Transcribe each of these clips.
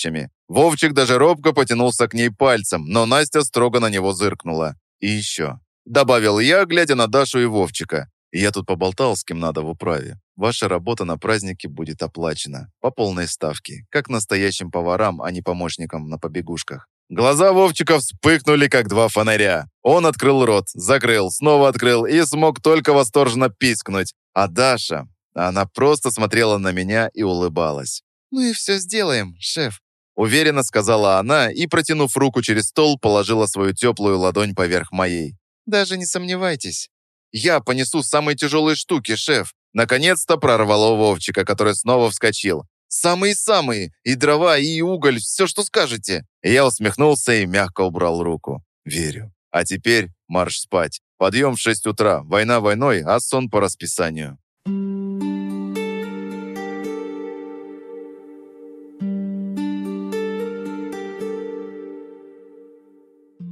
товарищами. Вовчик даже робко потянулся к ней пальцем, но Настя строго на него зыркнула. «И еще», — добавил я, глядя на Дашу и Вовчика. «Я тут поболтал, с кем надо в управе. Ваша работа на празднике будет оплачена. По полной ставке. Как настоящим поварам, а не помощникам на побегушках. Глаза Вовчика вспыхнули, как два фонаря. Он открыл рот, закрыл, снова открыл и смог только восторженно пискнуть. А Даша, она просто смотрела на меня и улыбалась. «Мы все сделаем, шеф», — уверенно сказала она и, протянув руку через стол, положила свою теплую ладонь поверх моей. «Даже не сомневайтесь. Я понесу самые тяжелые штуки, шеф. Наконец-то прорвало Вовчика, который снова вскочил. «Самые-самые! И дрова, и уголь, все, что скажете!» Я усмехнулся и мягко убрал руку. «Верю. А теперь марш спать. Подъем в 6 утра. Война войной, а сон по расписанию».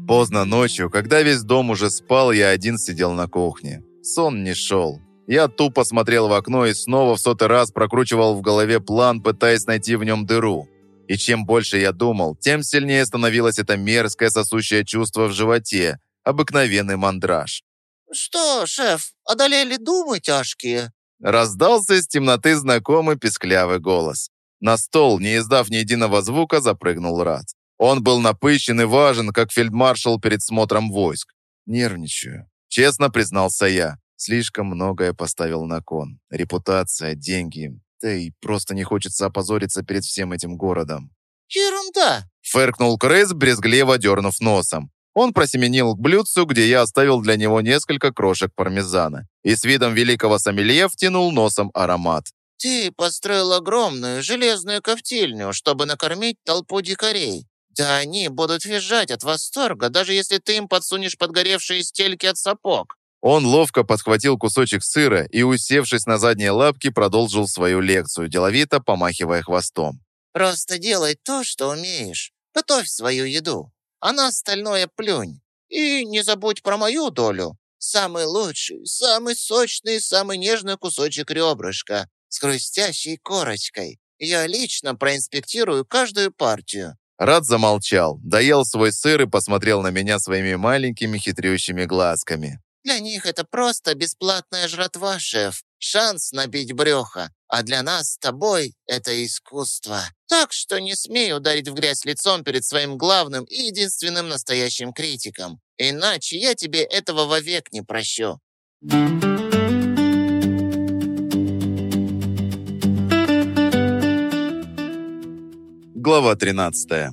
Поздно ночью, когда весь дом уже спал, я один сидел на кухне. Сон не шел. Я тупо смотрел в окно и снова в сотый раз прокручивал в голове план, пытаясь найти в нем дыру. И чем больше я думал, тем сильнее становилось это мерзкое сосущее чувство в животе, обыкновенный мандраж. «Что, шеф, одолели думы тяжкие?» Раздался из темноты знакомый писклявый голос. На стол, не издав ни единого звука, запрыгнул Рад. Он был напыщен и важен, как фельдмаршал перед смотром войск. «Нервничаю», — честно признался я. Слишком многое поставил на кон. Репутация, деньги. Да и просто не хочется опозориться перед всем этим городом. «Ерунда!» — фыркнул крыс, брезгливо дернув носом. Он просеменил к блюдцу, где я оставил для него несколько крошек пармезана, и с видом великого сомелье втянул носом аромат. «Ты построил огромную железную кофтильню, чтобы накормить толпу дикарей. Да они будут визжать от восторга, даже если ты им подсунешь подгоревшие стельки от сапог. Он ловко подхватил кусочек сыра и, усевшись на задние лапки, продолжил свою лекцию, деловито помахивая хвостом. «Просто делай то, что умеешь. Готовь свою еду, а на остальное плюнь. И не забудь про мою долю. Самый лучший, самый сочный, самый нежный кусочек ребрышка с хрустящей корочкой. Я лично проинспектирую каждую партию». Рад замолчал, доел свой сыр и посмотрел на меня своими маленькими хитрющими глазками. Для них это просто бесплатная жратва, шеф. Шанс набить брюхо. А для нас с тобой это искусство. Так что не смей ударить в грязь лицом перед своим главным и единственным настоящим критиком. Иначе я тебе этого вовек не прощу. Глава 13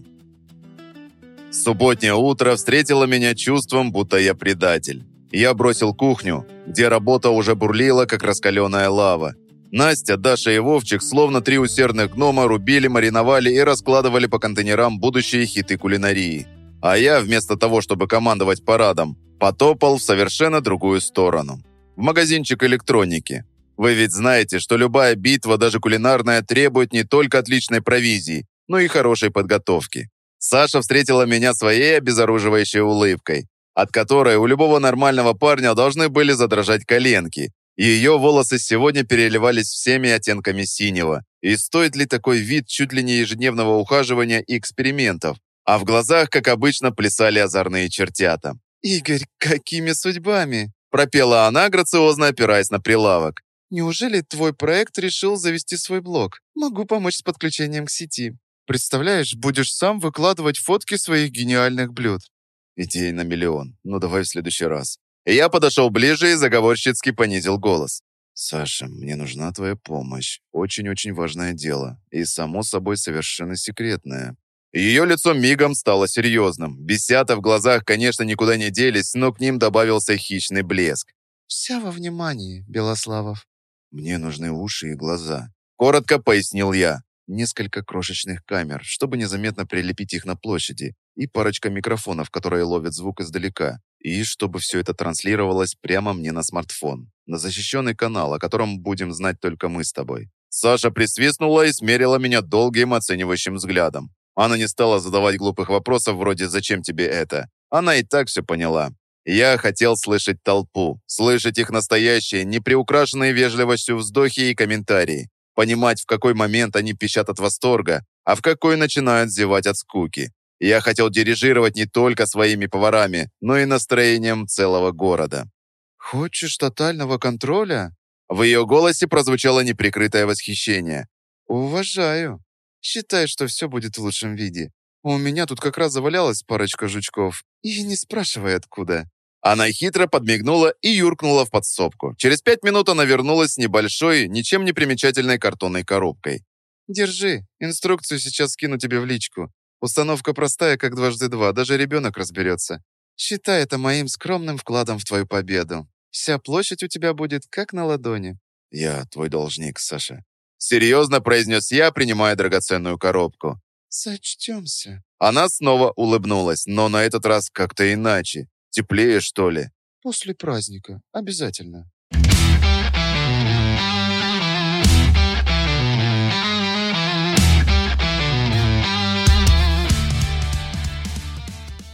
Субботнее утро встретило меня чувством, будто я предатель. Я бросил кухню, где работа уже бурлила, как раскаленная лава. Настя, Даша и Вовчик, словно три усердных гнома, рубили, мариновали и раскладывали по контейнерам будущие хиты кулинарии. А я, вместо того, чтобы командовать парадом, потопал в совершенно другую сторону. В магазинчик электроники. Вы ведь знаете, что любая битва, даже кулинарная, требует не только отличной провизии, но и хорошей подготовки. Саша встретила меня своей обезоруживающей улыбкой от которой у любого нормального парня должны были задрожать коленки. И ее волосы сегодня переливались всеми оттенками синего. И стоит ли такой вид чуть ли не ежедневного ухаживания и экспериментов? А в глазах, как обычно, плясали озорные чертята. «Игорь, какими судьбами?» пропела она, грациозно опираясь на прилавок. «Неужели твой проект решил завести свой блог? Могу помочь с подключением к сети. Представляешь, будешь сам выкладывать фотки своих гениальных блюд. Идей на миллион. Ну, давай в следующий раз. я подошел ближе и заговорщицки понизил голос. «Саша, мне нужна твоя помощь. Очень-очень важное дело. И, само собой, совершенно секретное». Ее лицо мигом стало серьезным. Бесята в глазах, конечно, никуда не делись, но к ним добавился хищный блеск. «Вся во внимании, Белославов». «Мне нужны уши и глаза», — коротко пояснил я. Несколько крошечных камер, чтобы незаметно прилепить их на площади и парочка микрофонов, которые ловят звук издалека, и чтобы все это транслировалось прямо мне на смартфон, на защищенный канал, о котором будем знать только мы с тобой. Саша присвистнула и смерила меня долгим оценивающим взглядом. Она не стала задавать глупых вопросов вроде «Зачем тебе это?». Она и так все поняла. Я хотел слышать толпу, слышать их настоящие, неприукрашенные вежливостью вздохи и комментарии. Понимать, в какой момент они пищат от восторга, а в какой начинают зевать от скуки. Я хотел дирижировать не только своими поварами, но и настроением целого города. «Хочешь тотального контроля?» В ее голосе прозвучало неприкрытое восхищение. «Уважаю. Считай, что все будет в лучшем виде. У меня тут как раз завалялась парочка жучков. И не спрашивай, откуда». Она хитро подмигнула и юркнула в подсобку. Через пять минут она вернулась с небольшой, ничем не примечательной картонной коробкой. «Держи, инструкцию сейчас скину тебе в личку. Установка простая, как дважды два, даже ребенок разберется. Считай это моим скромным вкладом в твою победу. Вся площадь у тебя будет как на ладони». «Я твой должник, Саша». Серьезно произнес я, принимая драгоценную коробку. «Сочтемся». Она снова улыбнулась, но на этот раз как-то иначе. Теплее, что ли? После праздника. Обязательно.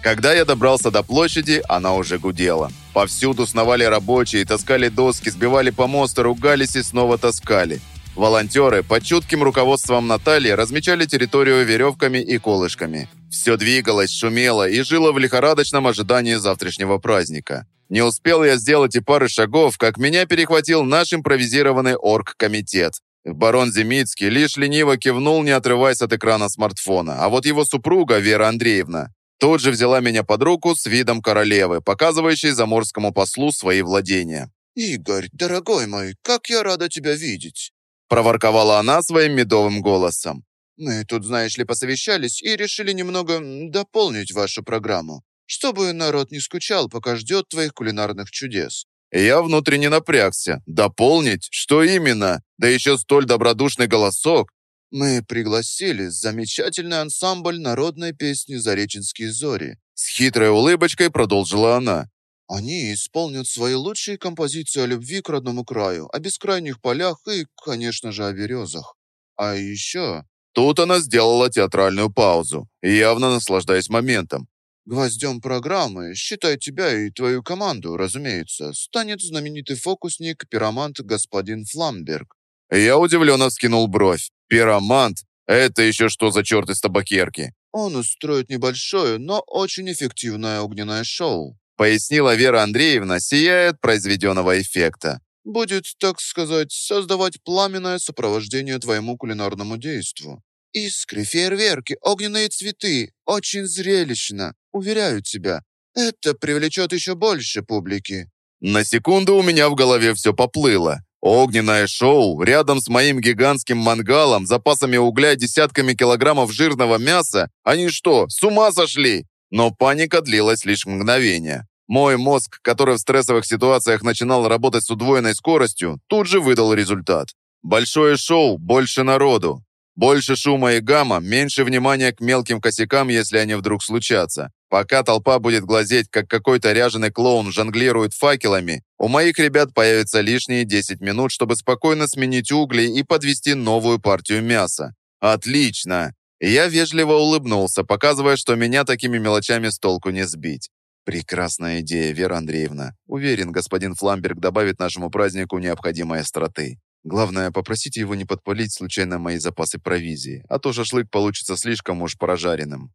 Когда я добрался до площади, она уже гудела. Повсюду сновали рабочие, таскали доски, сбивали помосты, ругались и снова таскали. Волонтеры под чутким руководством Натальи размечали территорию веревками и колышками. Все двигалось, шумело и жило в лихорадочном ожидании завтрашнего праздника. Не успел я сделать и пары шагов, как меня перехватил наш импровизированный оргкомитет. Барон Земицкий лишь лениво кивнул, не отрываясь от экрана смартфона, а вот его супруга, Вера Андреевна, тут же взяла меня под руку с видом королевы, показывающей заморскому послу свои владения. «Игорь, дорогой мой, как я рада тебя видеть!» проворковала она своим медовым голосом. Мы тут, знаешь ли, посовещались и решили немного дополнить вашу программу, чтобы народ не скучал, пока ждет твоих кулинарных чудес». Я внутренне напрягся. «Дополнить? Что именно? Да еще столь добродушный голосок!» «Мы пригласили замечательный ансамбль народной песни «Зареченские зори». С хитрой улыбочкой продолжила она. Они исполнят свои лучшие композиции о любви к родному краю, о бескрайних полях и, конечно же, о березах. А еще Тут она сделала театральную паузу, явно наслаждаясь моментом. Гвоздем программы, считай тебя и твою команду, разумеется, станет знаменитый фокусник, пиромант господин Фламберг. Я удивленно вскинул бровь. Пиромант? Это еще что за черт из табакерки? Он устроит небольшое, но очень эффективное огненное шоу. Пояснила Вера Андреевна, сияя от произведенного эффекта будет, так сказать, создавать пламенное сопровождение твоему кулинарному действу. Искры, фейерверки, огненные цветы. Очень зрелищно, уверяю тебя. Это привлечет еще больше публики». На секунду у меня в голове все поплыло. Огненное шоу рядом с моим гигантским мангалом, запасами угля, десятками килограммов жирного мяса. Они что, с ума сошли? Но паника длилась лишь мгновение. Мой мозг, который в стрессовых ситуациях начинал работать с удвоенной скоростью, тут же выдал результат. Большое шоу, больше народу. Больше шума и гамма, меньше внимания к мелким косякам, если они вдруг случатся. Пока толпа будет глазеть, как какой-то ряженый клоун жонглирует факелами, у моих ребят появится лишние 10 минут, чтобы спокойно сменить угли и подвести новую партию мяса. Отлично! Я вежливо улыбнулся, показывая, что меня такими мелочами с толку не сбить. Прекрасная идея, Вера Андреевна. Уверен, господин Фламберг добавит нашему празднику необходимой остроты. Главное, попросите его не подпалить случайно мои запасы провизии, а то шашлык получится слишком уж прожаренным.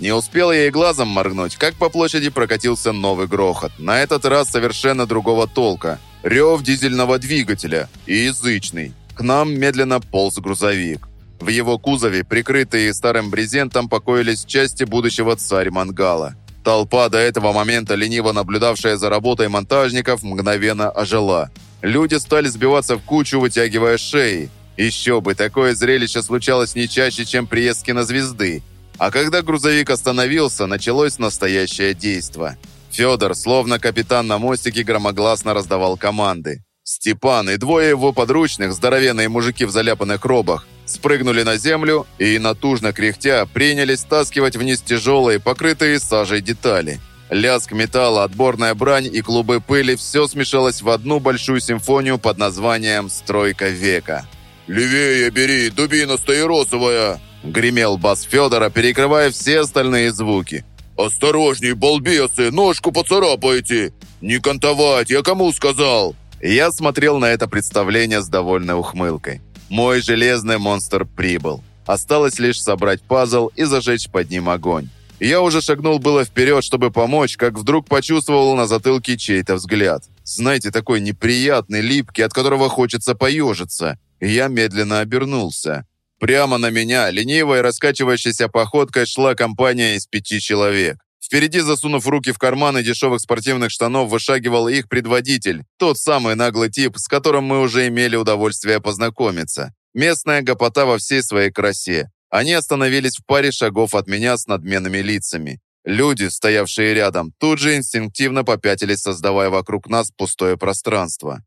Не успел я и глазом моргнуть, как по площади прокатился новый грохот. На этот раз совершенно другого толка. Рев дизельного двигателя и язычный. К нам медленно полз грузовик. В его кузове, прикрытые старым брезентом, покоились части будущего царь-мангала. Толпа, до этого момента лениво наблюдавшая за работой монтажников, мгновенно ожила. Люди стали сбиваться в кучу, вытягивая шеи. Еще бы, такое зрелище случалось не чаще, чем приезд кинозвезды. А когда грузовик остановился, началось настоящее действо. Федор, словно капитан на мостике, громогласно раздавал команды. Степан и двое его подручных, здоровенные мужики в заляпанных робах, спрыгнули на землю и, натужно кряхтя, принялись стаскивать вниз тяжелые, покрытые сажей детали. Лязг металла, отборная брань и клубы пыли – все смешалось в одну большую симфонию под названием «Стройка века». «Левее бери, дубина стаиросовая!» – гремел бас Федора, перекрывая все остальные звуки. «Осторожней, балбесы, ножку поцарапаете! Не кантовать, я кому сказал?» Я смотрел на это представление с довольной ухмылкой. Мой железный монстр прибыл. Осталось лишь собрать пазл и зажечь под ним огонь. Я уже шагнул было вперед, чтобы помочь, как вдруг почувствовал на затылке чей-то взгляд. Знаете, такой неприятный, липкий, от которого хочется поежиться. Я медленно обернулся. Прямо на меня, ленивой раскачивающейся походкой, шла компания из пяти человек. Впереди, засунув руки в карманы дешевых спортивных штанов, вышагивал их предводитель, тот самый наглый тип, с которым мы уже имели удовольствие познакомиться. Местная гопота во всей своей красе. Они остановились в паре шагов от меня с надменными лицами. Люди, стоявшие рядом, тут же инстинктивно попятились, создавая вокруг нас пустое пространство.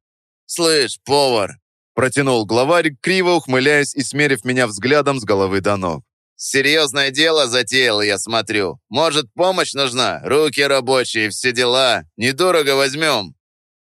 «Слышь, повар!» Протянул главарь, криво ухмыляясь и смерив меня взглядом с головы до ног. «Серьезное дело затеял, я смотрю. Может, помощь нужна? Руки рабочие, все дела. Недорого возьмем».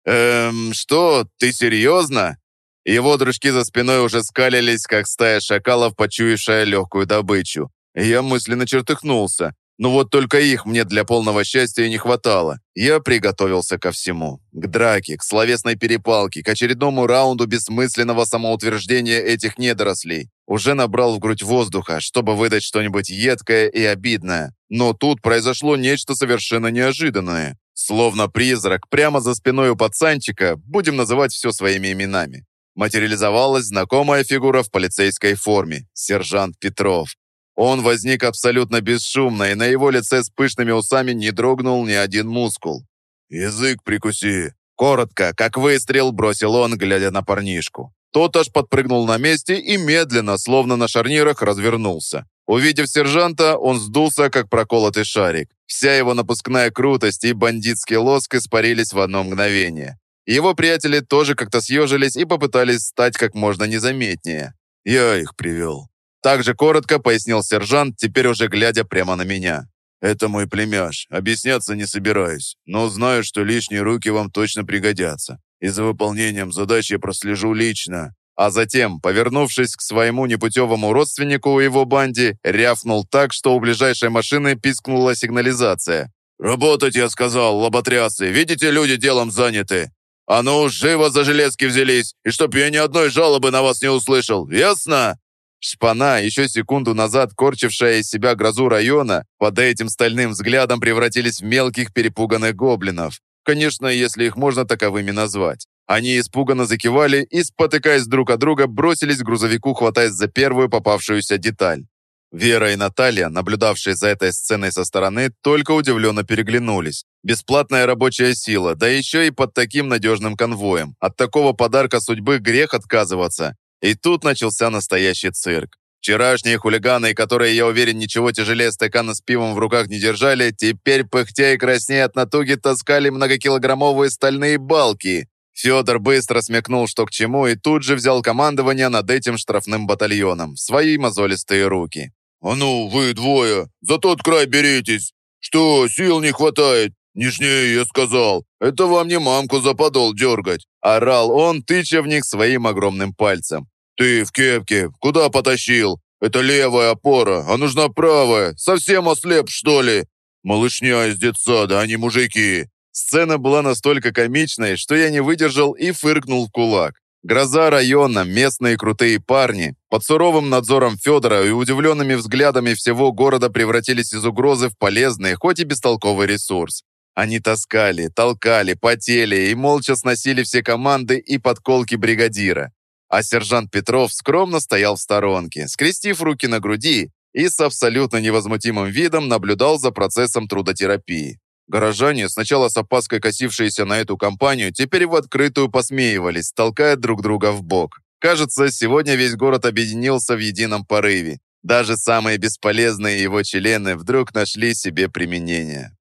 «Эм, что, ты серьезно?» Его дружки за спиной уже скалились, как стая шакалов, почуявшая легкую добычу. Я мысленно чертыхнулся. Ну вот только их мне для полного счастья не хватало. Я приготовился ко всему. К драке, к словесной перепалке, к очередному раунду бессмысленного самоутверждения этих недорослей. Уже набрал в грудь воздуха, чтобы выдать что-нибудь едкое и обидное. Но тут произошло нечто совершенно неожиданное. Словно призрак, прямо за спиной у пацанчика, будем называть все своими именами. Материализовалась знакомая фигура в полицейской форме – сержант Петров. Он возник абсолютно бесшумно, и на его лице с пышными усами не дрогнул ни один мускул. «Язык прикуси!» Коротко, как выстрел, бросил он, глядя на парнишку. Тот аж подпрыгнул на месте и медленно, словно на шарнирах, развернулся. Увидев сержанта, он сдулся, как проколотый шарик. Вся его напускная крутость и бандитский лоск испарились в одно мгновение. Его приятели тоже как-то съежились и попытались стать как можно незаметнее. «Я их привел», также коротко пояснил сержант, теперь уже глядя прямо на меня. «Это мой племяш. Объясняться не собираюсь, но знаю, что лишние руки вам точно пригодятся. И за выполнением задач я прослежу лично». А затем, повернувшись к своему непутевому родственнику у его банде, рявкнул так, что у ближайшей машины пискнула сигнализация. «Работать, я сказал, лоботрясы. Видите, люди делом заняты. А ну, живо за железки взялись, и чтоб я ни одной жалобы на вас не услышал. Ясно?» Шпана, еще секунду назад корчившая из себя грозу района, под этим стальным взглядом превратились в мелких перепуганных гоблинов. Конечно, если их можно таковыми назвать. Они испуганно закивали и, спотыкаясь друг от друга, бросились к грузовику, хватаясь за первую попавшуюся деталь. Вера и Наталья, наблюдавшие за этой сценой со стороны, только удивленно переглянулись. Бесплатная рабочая сила, да еще и под таким надежным конвоем. От такого подарка судьбы грех отказываться. И тут начался настоящий цирк. Вчерашние хулиганы, которые, я уверен, ничего тяжелее стакана с пивом в руках не держали, теперь, пыхтя и краснея от натуги, таскали многокилограммовые стальные балки. Федор быстро смекнул, что к чему, и тут же взял командование над этим штрафным батальоном в свои мозолистые руки. «А ну, вы двое, за тот край беритесь! Что, сил не хватает? Нежнее, я сказал. Это вам не мамку за подол дергать!» Орал он, тыча в них своим огромным пальцем. «Ты в кепке, куда потащил? Это левая опора, а нужна правая. Совсем ослеп, что ли? Малышня из детсада, не мужики». Сцена была настолько комичной, что я не выдержал и фыркнул в кулак. Гроза района, местные крутые парни, под суровым надзором Федора и удивленными взглядами всего города превратились из угрозы в полезный, хоть и бестолковый ресурс. Они таскали, толкали, потели и молча сносили все команды и подколки бригадира а сержант Петров скромно стоял в сторонке, скрестив руки на груди и с абсолютно невозмутимым видом наблюдал за процессом трудотерапии. Горожане, сначала с опаской косившиеся на эту компанию, теперь в открытую посмеивались, толкая друг друга в бок. Кажется, сегодня весь город объединился в едином порыве. Даже самые бесполезные его члены вдруг нашли себе применение.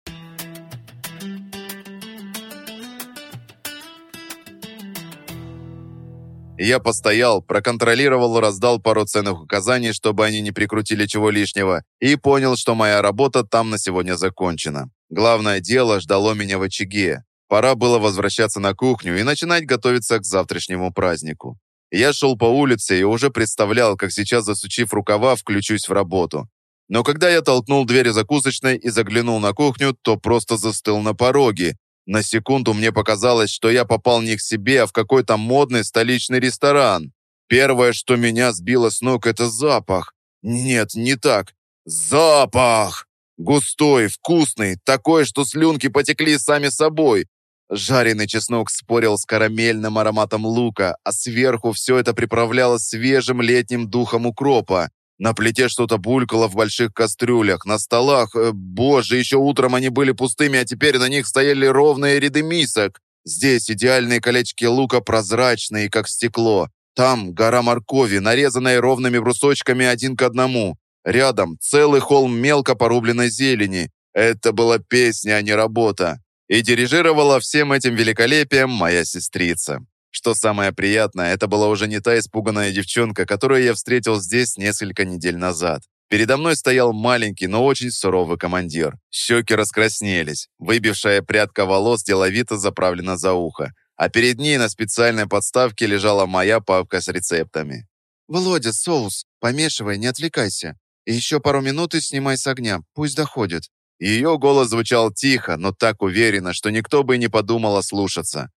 Я постоял, проконтролировал, раздал пару ценных указаний, чтобы они не прикрутили чего лишнего, и понял, что моя работа там на сегодня закончена. Главное дело ждало меня в очаге. Пора было возвращаться на кухню и начинать готовиться к завтрашнему празднику. Я шел по улице и уже представлял, как сейчас, засучив рукава, включусь в работу. Но когда я толкнул дверь закусочной и заглянул на кухню, то просто застыл на пороге. На секунду мне показалось, что я попал не к себе, а в какой-то модный столичный ресторан. Первое, что меня сбило с ног, это запах. Нет, не так. Запах! Густой, вкусный, такой, что слюнки потекли сами собой. Жареный чеснок спорил с карамельным ароматом лука, а сверху все это приправлялось свежим летним духом укропа. На плите что-то булькало в больших кастрюлях, на столах, э, боже, еще утром они были пустыми, а теперь на них стояли ровные ряды мисок. Здесь идеальные колечки лука прозрачные, как стекло. Там гора моркови, нарезанная ровными брусочками один к одному. Рядом целый холм мелко порубленной зелени. Это была песня, а не работа. И дирижировала всем этим великолепием моя сестрица. Что самое приятное, это была уже не та испуганная девчонка, которую я встретил здесь несколько недель назад. Передо мной стоял маленький, но очень суровый командир. Щеки раскраснелись, выбившая прядка волос деловито заправлена за ухо, а перед ней на специальной подставке лежала моя папка с рецептами. «Володя, соус, помешивай, не отвлекайся. И еще пару минут и снимай с огня, пусть доходит». Ее голос звучал тихо, но так уверенно, что никто бы не подумал ослушаться.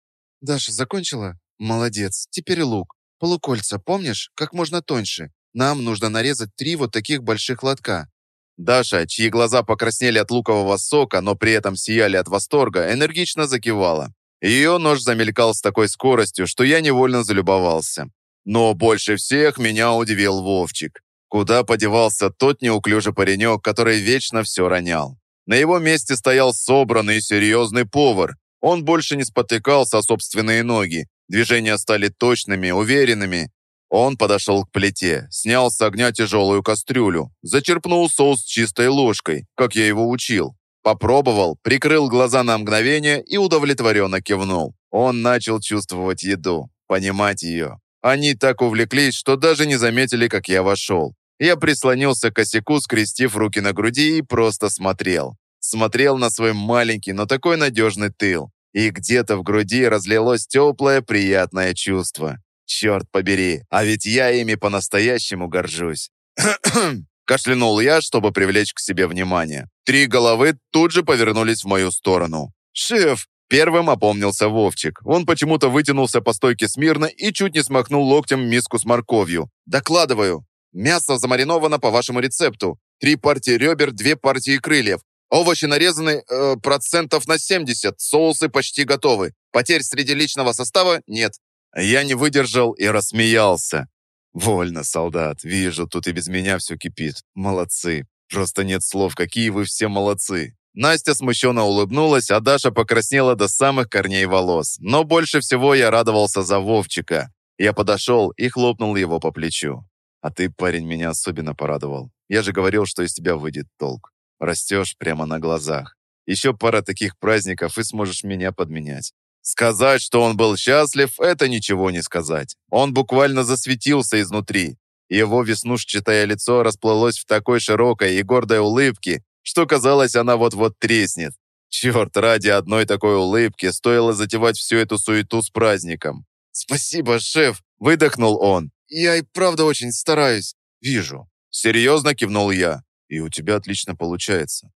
«Даша закончила? Молодец. Теперь лук. Полукольца, помнишь? Как можно тоньше. Нам нужно нарезать три вот таких больших лотка». Даша, чьи глаза покраснели от лукового сока, но при этом сияли от восторга, энергично закивала. Ее нож замелькал с такой скоростью, что я невольно залюбовался. Но больше всех меня удивил Вовчик. Куда подевался тот неуклюжий паренек, который вечно все ронял? На его месте стоял собранный и серьезный повар, он больше не спотыкался о собственные ноги. Движения стали точными, уверенными. Он подошел к плите, снял с огня тяжелую кастрюлю, зачерпнул соус чистой ложкой, как я его учил. Попробовал, прикрыл глаза на мгновение и удовлетворенно кивнул. Он начал чувствовать еду, понимать ее. Они так увлеклись, что даже не заметили, как я вошел. Я прислонился к косяку, скрестив руки на груди и просто смотрел смотрел на свой маленький, но такой надежный тыл. И где-то в груди разлилось теплое, приятное чувство. Черт побери, а ведь я ими по-настоящему горжусь. Кашлянул я, чтобы привлечь к себе внимание. Три головы тут же повернулись в мою сторону. «Шеф!» Первым опомнился Вовчик. Он почему-то вытянулся по стойке смирно и чуть не смахнул локтем миску с морковью. «Докладываю. Мясо замариновано по вашему рецепту. Три партии ребер, две партии крыльев. Овощи нарезаны э, процентов на 70, соусы почти готовы. Потерь среди личного состава нет. Я не выдержал и рассмеялся. Вольно, солдат. Вижу, тут и без меня все кипит. Молодцы. Просто нет слов, какие вы все молодцы. Настя смущенно улыбнулась, а Даша покраснела до самых корней волос. Но больше всего я радовался за Вовчика. Я подошел и хлопнул его по плечу. «А ты, парень, меня особенно порадовал. Я же говорил, что из тебя выйдет толк. Растешь прямо на глазах. Еще пара таких праздников, и сможешь меня подменять. Сказать, что он был счастлив, это ничего не сказать. Он буквально засветился изнутри. Его веснушчатое лицо расплылось в такой широкой и гордой улыбке, что казалось, она вот-вот треснет. Черт, ради одной такой улыбки стоило затевать всю эту суету с праздником. «Спасибо, шеф!» – выдохнул он. «Я и правда очень стараюсь». «Вижу». Серьезно кивнул я. И у тебя отлично получается.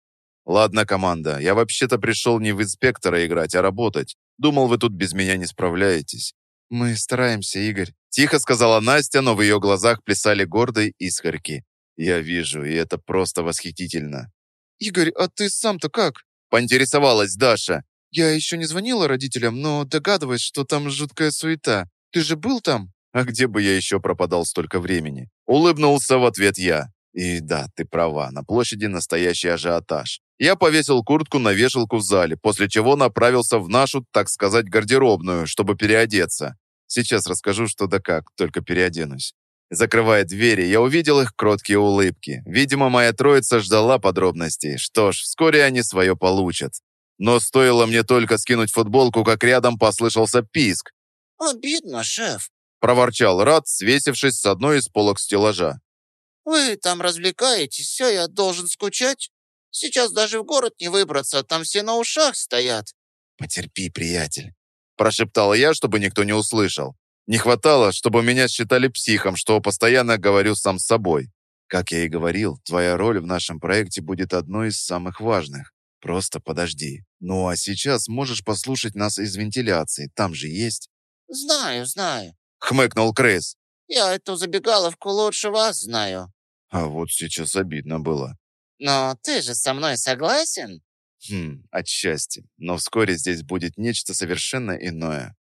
Ладно, команда, я вообще-то пришел не в инспектора играть, а работать. Думал, вы тут без меня не справляетесь. Мы стараемся, Игорь. Тихо сказала Настя, но в ее глазах плясали гордые искорки. Я вижу, и это просто восхитительно. Игорь, а ты сам-то как? Поинтересовалась Даша. Я еще не звонила родителям, но догадываюсь, что там жуткая суета. Ты же был там? А где бы я еще пропадал столько времени? Улыбнулся в ответ я. И да, ты права, на площади настоящий ажиотаж. Я повесил куртку на вешалку в зале, после чего направился в нашу, так сказать, гардеробную, чтобы переодеться. Сейчас расскажу, что да как, только переоденусь. Закрывая двери, я увидел их кроткие улыбки. Видимо, моя троица ждала подробностей. Что ж, вскоре они свое получат. Но стоило мне только скинуть футболку, как рядом послышался писк. «Обидно, шеф», – проворчал Рад, свесившись с одной из полок стеллажа. Вы там развлекаетесь, а я должен скучать? Сейчас даже в город не выбраться, там все на ушах стоят». «Потерпи, приятель», – прошептал я, чтобы никто не услышал. Не хватало, чтобы меня считали психом, что постоянно говорю сам с собой. Как я и говорил, твоя роль в нашем проекте будет одной из самых важных. Просто подожди. Ну а сейчас можешь послушать нас из вентиляции. Там же есть. «Знаю, знаю. Хмыкнул Крыс. Я эту забегаловку лучше вас знаю. А вот сейчас обидно было. Но ты же со мной согласен?» Хм, отчасти. Но вскоре здесь будет нечто совершенно иное.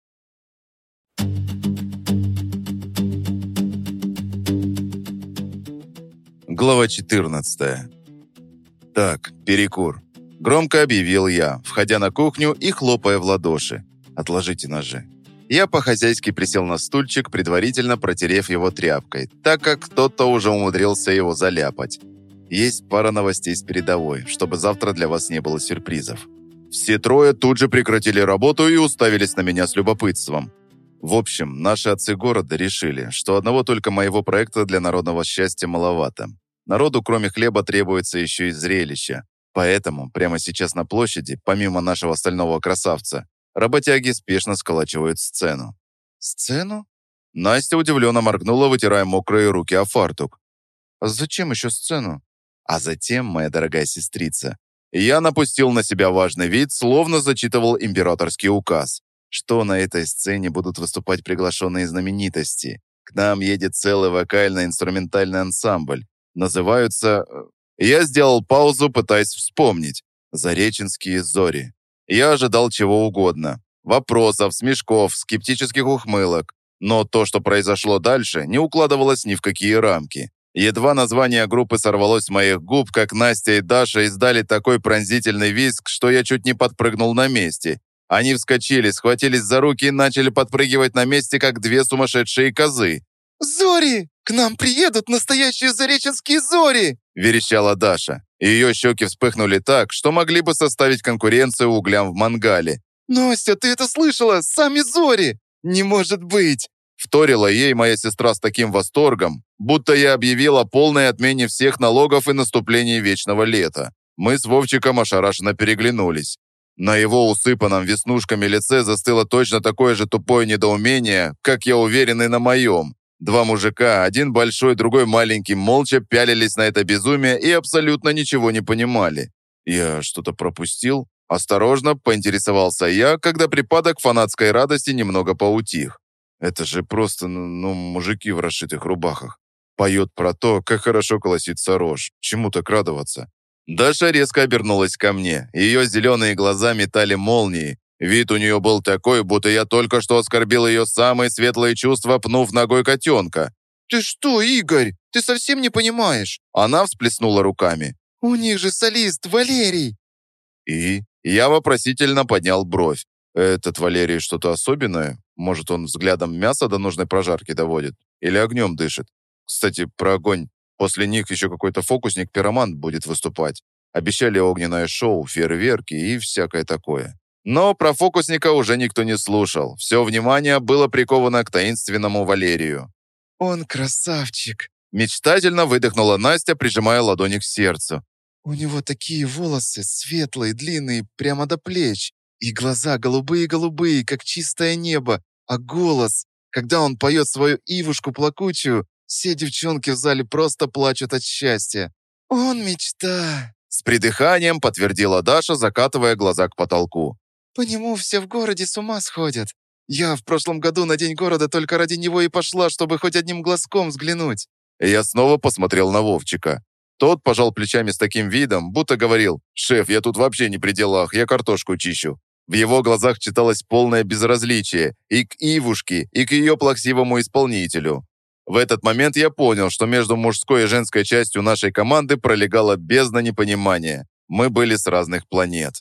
Глава 14. Так, перекур. Громко объявил я, входя на кухню и хлопая в ладоши. Отложите ножи. Я по-хозяйски присел на стульчик, предварительно протерев его тряпкой, так как кто-то уже умудрился его заляпать. Есть пара новостей с передовой, чтобы завтра для вас не было сюрпризов. Все трое тут же прекратили работу и уставились на меня с любопытством. В общем, наши отцы города решили, что одного только моего проекта для народного счастья маловато. Народу, кроме хлеба, требуется еще и зрелище. Поэтому прямо сейчас на площади, помимо нашего стального красавца, работяги спешно сколачивают сцену. «Сцену?» Настя удивленно моргнула, вытирая мокрые руки о фартук. «А зачем еще сцену?» А затем, моя дорогая сестрица, я напустил на себя важный вид, словно зачитывал императорский указ, что на этой сцене будут выступать приглашенные знаменитости. К нам едет целый вокально-инструментальный ансамбль. Называются... Э, я сделал паузу, пытаясь вспомнить. Зареченские зори. Я ожидал чего угодно. Вопросов, смешков, скептических ухмылок. Но то, что произошло дальше, не укладывалось ни в какие рамки. Едва название группы сорвалось с моих губ, как Настя и Даша издали такой пронзительный визг, что я чуть не подпрыгнул на месте. Они вскочили, схватились за руки и начали подпрыгивать на месте, как две сумасшедшие козы. «Зори! К нам приедут настоящие зареченские зори!» – верещала Даша. Ее щеки вспыхнули так, что могли бы составить конкуренцию углям в мангале. «Настя, ты это слышала? Сами зори! Не может быть!» Вторила ей моя сестра с таким восторгом, будто я объявил о полной отмене всех налогов и наступлении вечного лета. Мы с Вовчиком ошарашенно переглянулись. На его усыпанном веснушками лице застыло точно такое же тупое недоумение, как я уверен и на моем. Два мужика, один большой, другой маленький, молча пялились на это безумие и абсолютно ничего не понимали. Я что-то пропустил? Осторожно поинтересовался я, когда припадок фанатской радости немного поутих. Это же просто, ну, ну, мужики в расшитых рубахах. Поет про то, как хорошо колосится рожь. Чему так радоваться? Даша резко обернулась ко мне. Ее зеленые глаза метали молнии. Вид у нее был такой, будто я только что оскорбил ее самые светлые чувства, пнув ногой котенка. «Ты что, Игорь? Ты совсем не понимаешь?» Она всплеснула руками. «У них же солист Валерий!» И я вопросительно поднял бровь. «Этот Валерий что-то особенное? Может, он взглядом мясо до нужной прожарки доводит? Или огнем дышит? Кстати, про огонь. После них еще какой-то фокусник-пиромант будет выступать. Обещали огненное шоу, фейерверки и всякое такое. Но про фокусника уже никто не слушал. Все внимание было приковано к таинственному Валерию. «Он красавчик!» Мечтательно выдохнула Настя, прижимая ладони к сердцу. «У него такие волосы, светлые, длинные, прямо до плеч. И глаза голубые-голубые, как чистое небо. А голос, когда он поет свою Ивушку плакучую, все девчонки в зале просто плачут от счастья. Он мечта. С придыханием подтвердила Даша, закатывая глаза к потолку. По нему все в городе с ума сходят. Я в прошлом году на День города только ради него и пошла, чтобы хоть одним глазком взглянуть. Я снова посмотрел на Вовчика. Тот пожал плечами с таким видом, будто говорил, «Шеф, я тут вообще не при делах, я картошку чищу». В его глазах читалось полное безразличие и к Ивушке, и к ее плаксивому исполнителю. В этот момент я понял, что между мужской и женской частью нашей команды пролегала бездна непонимания. Мы были с разных планет.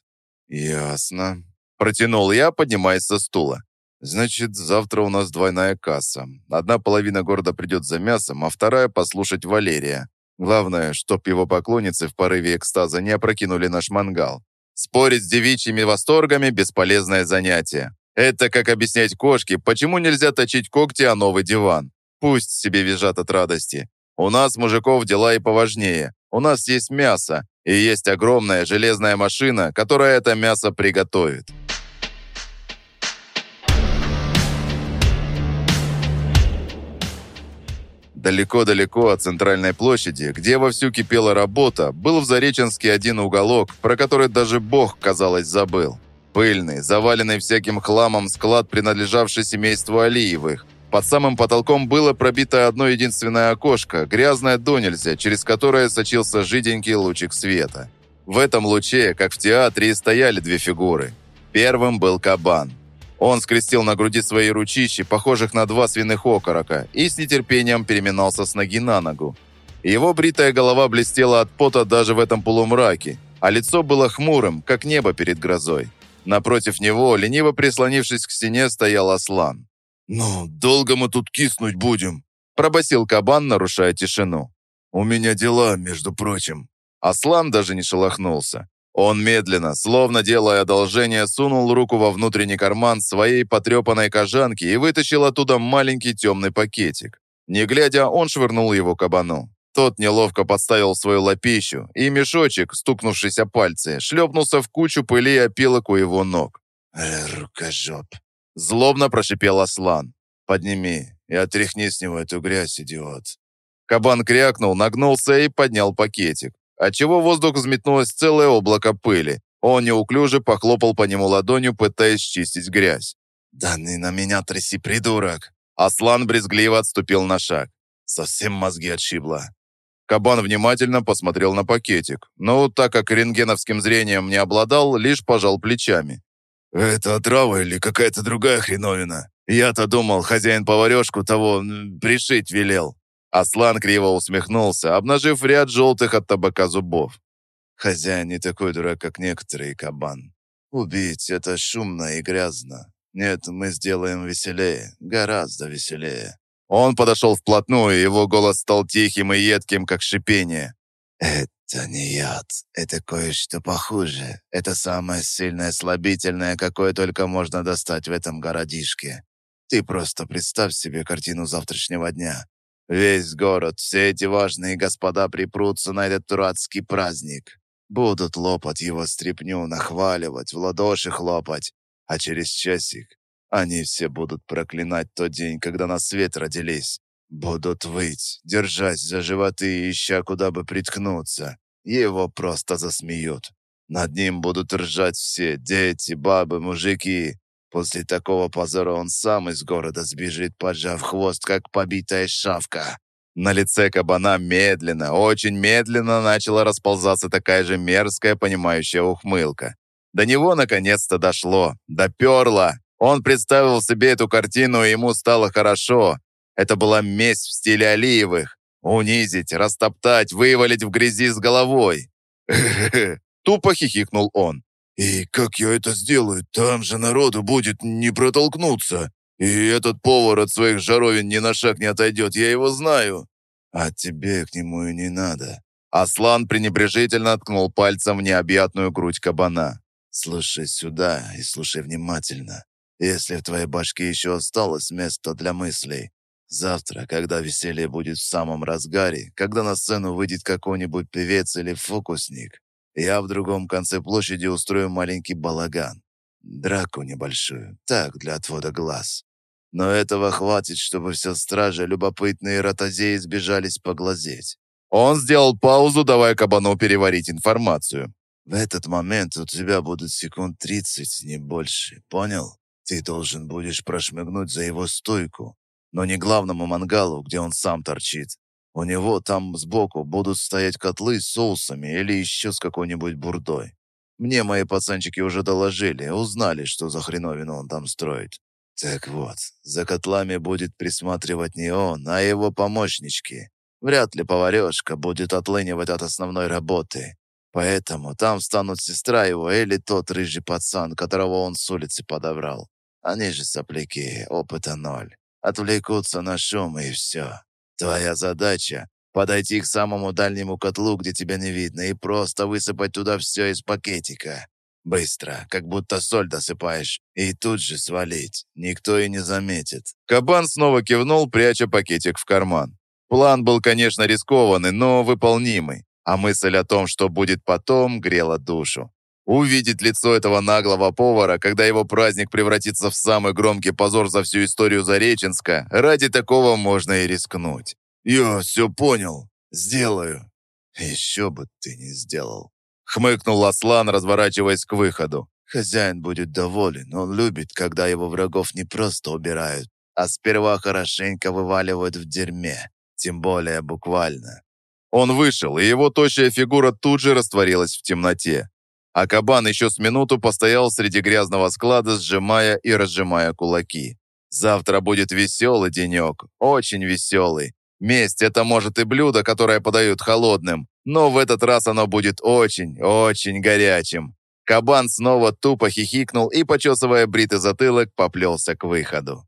«Ясно», – протянул я, поднимаясь со стула. «Значит, завтра у нас двойная касса. Одна половина города придет за мясом, а вторая – послушать Валерия. Главное, чтоб его поклонницы в порыве экстаза не опрокинули наш мангал. Спорить с девичьими восторгами – бесполезное занятие. Это как объяснять кошке, почему нельзя точить когти о новый диван. Пусть себе визжат от радости. У нас, мужиков, дела и поважнее. У нас есть мясо, и есть огромная железная машина, которая это мясо приготовит. Далеко-далеко от центральной площади, где вовсю кипела работа, был в Зареченске один уголок, про который даже Бог, казалось, забыл. Пыльный, заваленный всяким хламом склад, принадлежавший семейству Алиевых. Под самым потолком было пробито одно единственное окошко, грязное до нельзя, через которое сочился жиденький лучик света. В этом луче, как в театре, и стояли две фигуры. Первым был кабан. Он скрестил на груди свои ручищи, похожих на два свиных окорока, и с нетерпением переминался с ноги на ногу. Его бритая голова блестела от пота даже в этом полумраке, а лицо было хмурым, как небо перед грозой. Напротив него, лениво прислонившись к стене, стоял Аслан. «Ну, долго мы тут киснуть будем?» Пробасил кабан, нарушая тишину. «У меня дела, между прочим». Аслан даже не шелохнулся. Он медленно, словно делая одолжение, сунул руку во внутренний карман своей потрепанной кожанки и вытащил оттуда маленький темный пакетик. Не глядя, он швырнул его кабану. Тот неловко подставил свою лапищу, и мешочек, стукнувшись о пальцы, шлепнулся в кучу пыли и опилок у его ног. «Э, «Рукожоп!» Злобно прошипел Аслан. «Подними и отряхни с него эту грязь, идиот!» Кабан крякнул, нагнулся и поднял пакетик, отчего в воздух взметнулось целое облако пыли. Он неуклюже похлопал по нему ладонью, пытаясь чистить грязь. «Да не на меня тряси, придурок!» Аслан брезгливо отступил на шаг. «Совсем мозги отшибло!» Кабан внимательно посмотрел на пакетик, но так как рентгеновским зрением не обладал, лишь пожал плечами. «Это отрава или какая-то другая хреновина? Я-то думал, хозяин поварешку того пришить велел». Аслан криво усмехнулся, обнажив ряд желтых от табака зубов. «Хозяин не такой дурак, как некоторые, кабан. Убить — это шумно и грязно. Нет, мы сделаем веселее, гораздо веселее». Он подошел вплотную, и его голос стал тихим и едким, как шипение. «Это не яд. Это кое-что похуже. Это самое сильное слабительное, какое только можно достать в этом городишке. Ты просто представь себе картину завтрашнего дня. Весь город, все эти важные господа припрутся на этот дурацкий праздник. Будут лопать его стряпню, нахваливать, в ладоши хлопать. А через часик они все будут проклинать тот день, когда на свет родились. Будут выть, держась за животы, ища куда бы приткнуться. Его просто засмеют. Над ним будут ржать все, дети, бабы, мужики. После такого позора он сам из города сбежит, поджав хвост, как побитая шавка. На лице кабана медленно, очень медленно начала расползаться такая же мерзкая, понимающая ухмылка. До него наконец-то дошло, доперло. Он представил себе эту картину, и ему стало хорошо. Это была месть в стиле Алиевых. Унизить, растоптать, вывалить в грязи с головой. Тупо хихикнул он. «И как я это сделаю? Там же народу будет не протолкнуться. И этот повар от своих жаровин ни на шаг не отойдет, я его знаю. А тебе к нему и не надо». Аслан пренебрежительно ткнул пальцем в необъятную грудь кабана. «Слушай сюда и слушай внимательно. Если в твоей башке еще осталось место для мыслей, завтра, когда веселье будет в самом разгаре, когда на сцену выйдет какой-нибудь певец или фокусник, я в другом конце площади устрою маленький балаган. Драку небольшую, так, для отвода глаз. Но этого хватит, чтобы все стражи, любопытные ротозеи сбежались поглазеть. Он сделал паузу, давая кабану переварить информацию. В этот момент у тебя будет секунд 30, не больше, понял? Ты должен будешь прошмыгнуть за его стойку, но не главному мангалу, где он сам торчит. У него там сбоку будут стоять котлы с соусами или еще с какой-нибудь бурдой. Мне мои пацанчики уже доложили, узнали, что за хреновину он там строит. Так вот, за котлами будет присматривать не он, а его помощнички. Вряд ли поварешка будет отлынивать от основной работы. Поэтому там станут сестра его или тот рыжий пацан, которого он с улицы подобрал. Они же сопляки, опыта ноль. Отвлекутся на шум и все. Твоя задача — подойти к самому дальнему котлу, где тебя не видно, и просто высыпать туда все из пакетика. Быстро, как будто соль досыпаешь, и тут же свалить. Никто и не заметит. Кабан снова кивнул, пряча пакетик в карман. План был, конечно, рискованный, но выполнимый. А мысль о том, что будет потом, грела душу. Увидеть лицо этого наглого повара, когда его праздник превратится в самый громкий позор за всю историю Зареченска, ради такого можно и рискнуть. «Я все понял. Сделаю». «Еще бы ты не сделал», — хмыкнул Аслан, разворачиваясь к выходу. «Хозяин будет доволен. Он любит, когда его врагов не просто убирают, а сперва хорошенько вываливают в дерьме. Тем более буквально». Он вышел, и его тощая фигура тут же растворилась в темноте. А кабан еще с минуту постоял среди грязного склада, сжимая и разжимая кулаки. Завтра будет веселый денек, очень веселый. Месть – это может и блюдо, которое подают холодным, но в этот раз оно будет очень, очень горячим. Кабан снова тупо хихикнул и, почесывая бритый затылок, поплелся к выходу.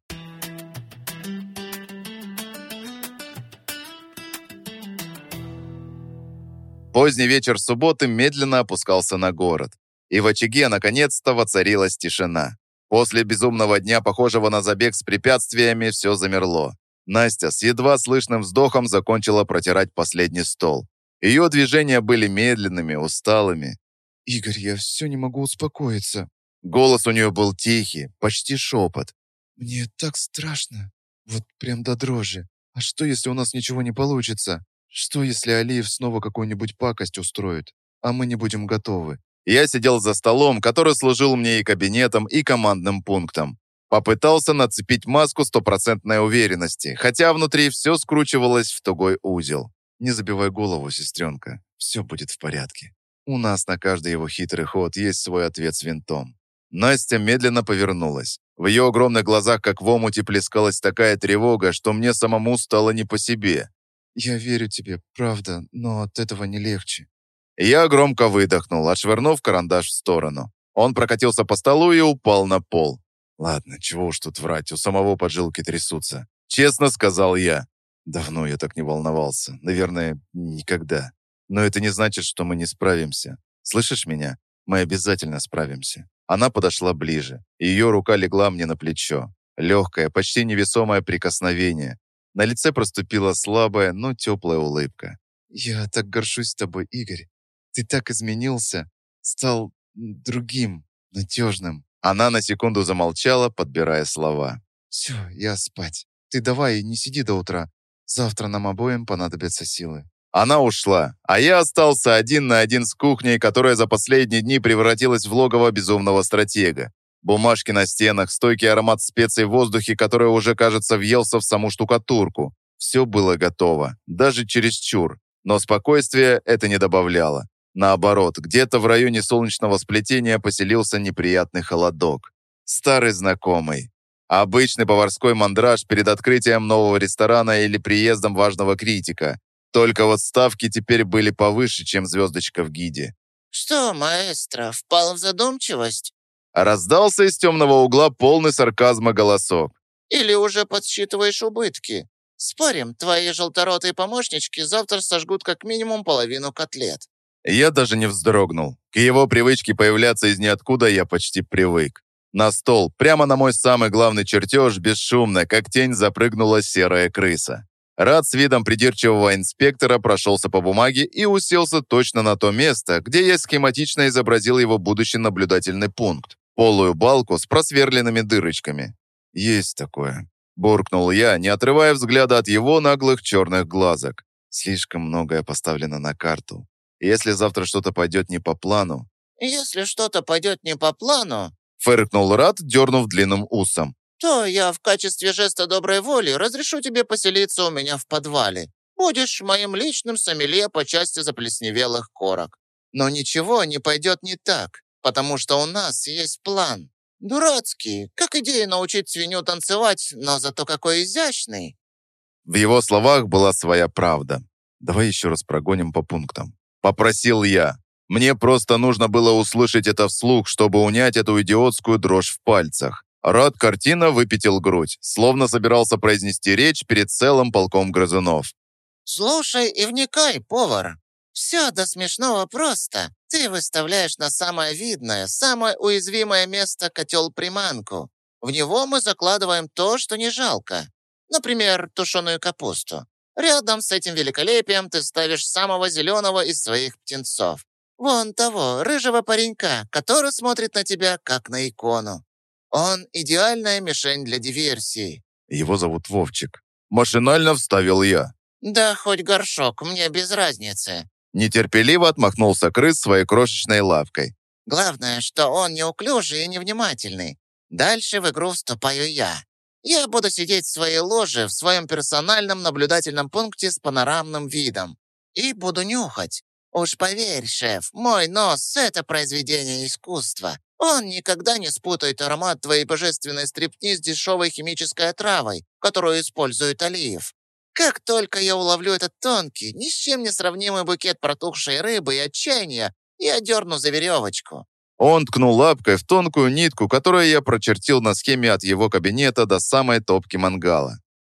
Поздний вечер субботы медленно опускался на город. И в очаге наконец-то воцарилась тишина. После безумного дня, похожего на забег с препятствиями, все замерло. Настя с едва слышным вздохом закончила протирать последний стол. Ее движения были медленными, усталыми. «Игорь, я все не могу успокоиться». Голос у нее был тихий, почти шепот. «Мне так страшно. Вот прям до дрожи. А что, если у нас ничего не получится? Что, если Алиев снова какую-нибудь пакость устроит, а мы не будем готовы?» Я сидел за столом, который служил мне и кабинетом, и командным пунктом. Попытался нацепить маску стопроцентной уверенности, хотя внутри все скручивалось в тугой узел. Не забивай голову, сестренка, все будет в порядке. У нас на каждый его хитрый ход есть свой ответ с винтом. Настя медленно повернулась. В ее огромных глазах, как в омуте, плескалась такая тревога, что мне самому стало не по себе. «Я верю тебе, правда, но от этого не легче». Я громко выдохнул, отшвырнув карандаш в сторону. Он прокатился по столу и упал на пол. «Ладно, чего уж тут врать, у самого поджилки трясутся». «Честно», — сказал я. «Давно я так не волновался. Наверное, никогда. Но это не значит, что мы не справимся. Слышишь меня? Мы обязательно справимся». Она подошла ближе. Ее рука легла мне на плечо. Легкое, почти невесомое прикосновение. На лице проступила слабая, но теплая улыбка. «Я так горжусь тобой, Игорь. Ты так изменился. Стал другим, надежным. Она на секунду замолчала, подбирая слова. «Все, я спать. Ты давай не сиди до утра. Завтра нам обоим понадобятся силы». Она ушла, а я остался один на один с кухней, которая за последние дни превратилась в логово безумного стратега. Бумажки на стенах, стойкий аромат специй в воздухе, который уже, кажется, въелся в саму штукатурку. Все было готово, даже чересчур. Но спокойствие это не добавляло. Наоборот, где-то в районе солнечного сплетения поселился неприятный холодок. Старый знакомый. Обычный поварской мандраж перед открытием нового ресторана или приездом важного критика. Только вот ставки теперь были повыше, чем звездочка в гиде. «Что, маэстро, впал в задумчивость?» Раздался из темного угла полный сарказма голосок. «Или уже подсчитываешь убытки? Спорим, твои желторотые помощнички завтра сожгут как минимум половину котлет. Я даже не вздрогнул. К его привычке появляться из ниоткуда я почти привык. На стол, прямо на мой самый главный чертеж, бесшумно, как тень запрыгнула серая крыса. Рад с видом придирчивого инспектора прошелся по бумаге и уселся точно на то место, где я схематично изобразил его будущий наблюдательный пункт. Полую балку с просверленными дырочками. «Есть такое», – буркнул я, не отрывая взгляда от его наглых черных глазок. Слишком многое поставлено на карту. Если завтра что-то пойдет не по плану...» «Если что-то пойдет не по плану...» Фыркнул Рад, дернув длинным усом. «То я в качестве жеста доброй воли разрешу тебе поселиться у меня в подвале. Будешь моим личным сомелье по части заплесневелых корок. Но ничего не пойдет не так, потому что у нас есть план. Дурацкий, как идея научить свинью танцевать, но зато какой изящный». В его словах была своя правда. Давай еще раз прогоним по пунктам. Попросил я. Мне просто нужно было услышать это вслух, чтобы унять эту идиотскую дрожь в пальцах. Рад картина выпятил грудь, словно собирался произнести речь перед целым полком грызунов. «Слушай и вникай, повар. Все до смешного просто. Ты выставляешь на самое видное, самое уязвимое место котел-приманку. В него мы закладываем то, что не жалко. Например, тушеную капусту. Рядом с этим великолепием ты ставишь самого зеленого из своих птенцов. Вон того, рыжего паренька, который смотрит на тебя, как на икону. Он идеальная мишень для диверсии». Его зовут Вовчик. Машинально вставил я. «Да хоть горшок, мне без разницы». Нетерпеливо отмахнулся крыс своей крошечной лапкой. «Главное, что он неуклюжий и невнимательный. Дальше в игру вступаю я. Я буду сидеть в своей ложе в своем персональном наблюдательном пункте с панорамным видом. И буду нюхать. Уж поверь, шеф, мой нос — это произведение искусства. Он никогда не спутает аромат твоей божественной стрепни с дешевой химической отравой, которую использует Алиев. Как только я уловлю этот тонкий, ни с чем не сравнимый букет протухшей рыбы и отчаяния, я дерну за веревочку. Он ткнул лапкой в тонкую нитку, которую я прочертил на схеме от его кабинета до самой топки мангала.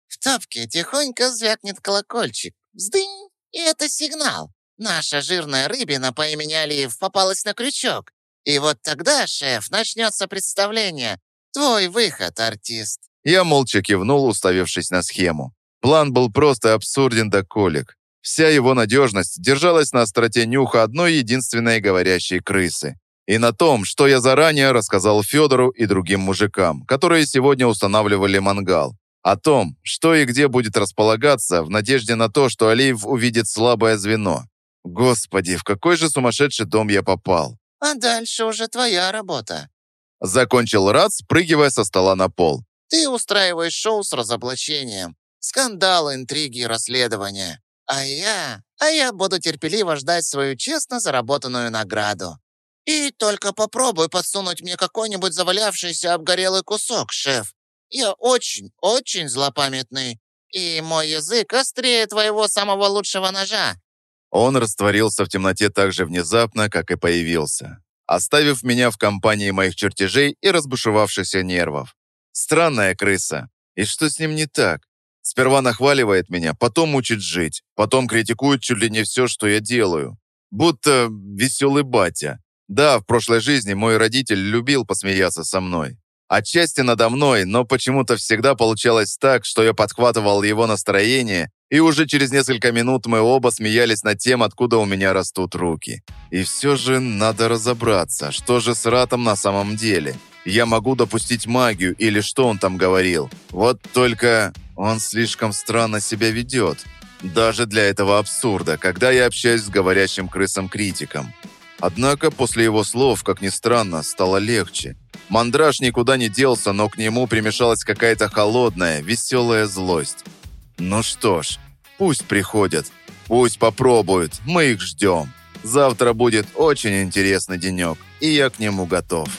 В топке тихонько звякнет колокольчик. Вздынь! И это сигнал. Наша жирная рыбина по имени Алиев попалась на крючок. И вот тогда, шеф, начнется представление. Твой выход, артист. Я молча кивнул, уставившись на схему. План был просто абсурден до колик. Вся его надежность держалась на остроте нюха одной единственной говорящей крысы. И на том, что я заранее рассказал Федору и другим мужикам, которые сегодня устанавливали мангал. О том, что и где будет располагаться, в надежде на то, что Алиев увидит слабое звено. Господи, в какой же сумасшедший дом я попал. А дальше уже твоя работа. Закончил Рад, спрыгивая со стола на пол. Ты устраиваешь шоу с разоблачением. Скандалы, интриги расследования. А я... А я буду терпеливо ждать свою честно заработанную награду. И только попробуй подсунуть мне какой-нибудь завалявшийся обгорелый кусок, шеф. Я очень, очень злопамятный. И мой язык острее твоего самого лучшего ножа. Он растворился в темноте так же внезапно, как и появился, оставив меня в компании моих чертежей и разбушевавшихся нервов. Странная крыса. И что с ним не так? Сперва нахваливает меня, потом учит жить, потом критикует чуть ли не все, что я делаю. Будто веселый батя. Да, в прошлой жизни мой родитель любил посмеяться со мной. Отчасти надо мной, но почему-то всегда получалось так, что я подхватывал его настроение, и уже через несколько минут мы оба смеялись над тем, откуда у меня растут руки. И все же надо разобраться, что же с Ратом на самом деле. Я могу допустить магию, или что он там говорил. Вот только он слишком странно себя ведет. Даже для этого абсурда, когда я общаюсь с говорящим крысом-критиком. Однако после его слов, как ни странно, стало легче. Мандраж никуда не делся, но к нему примешалась какая-то холодная, веселая злость. Ну что ж, пусть приходят, пусть попробуют, мы их ждем. Завтра будет очень интересный денек, и я к нему готов.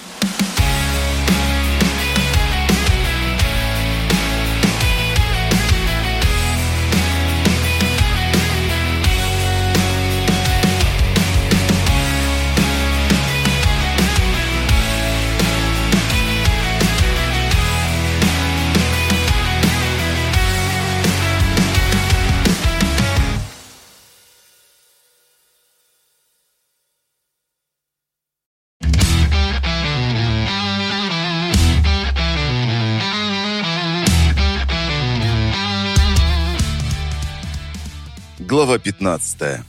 Глава 15.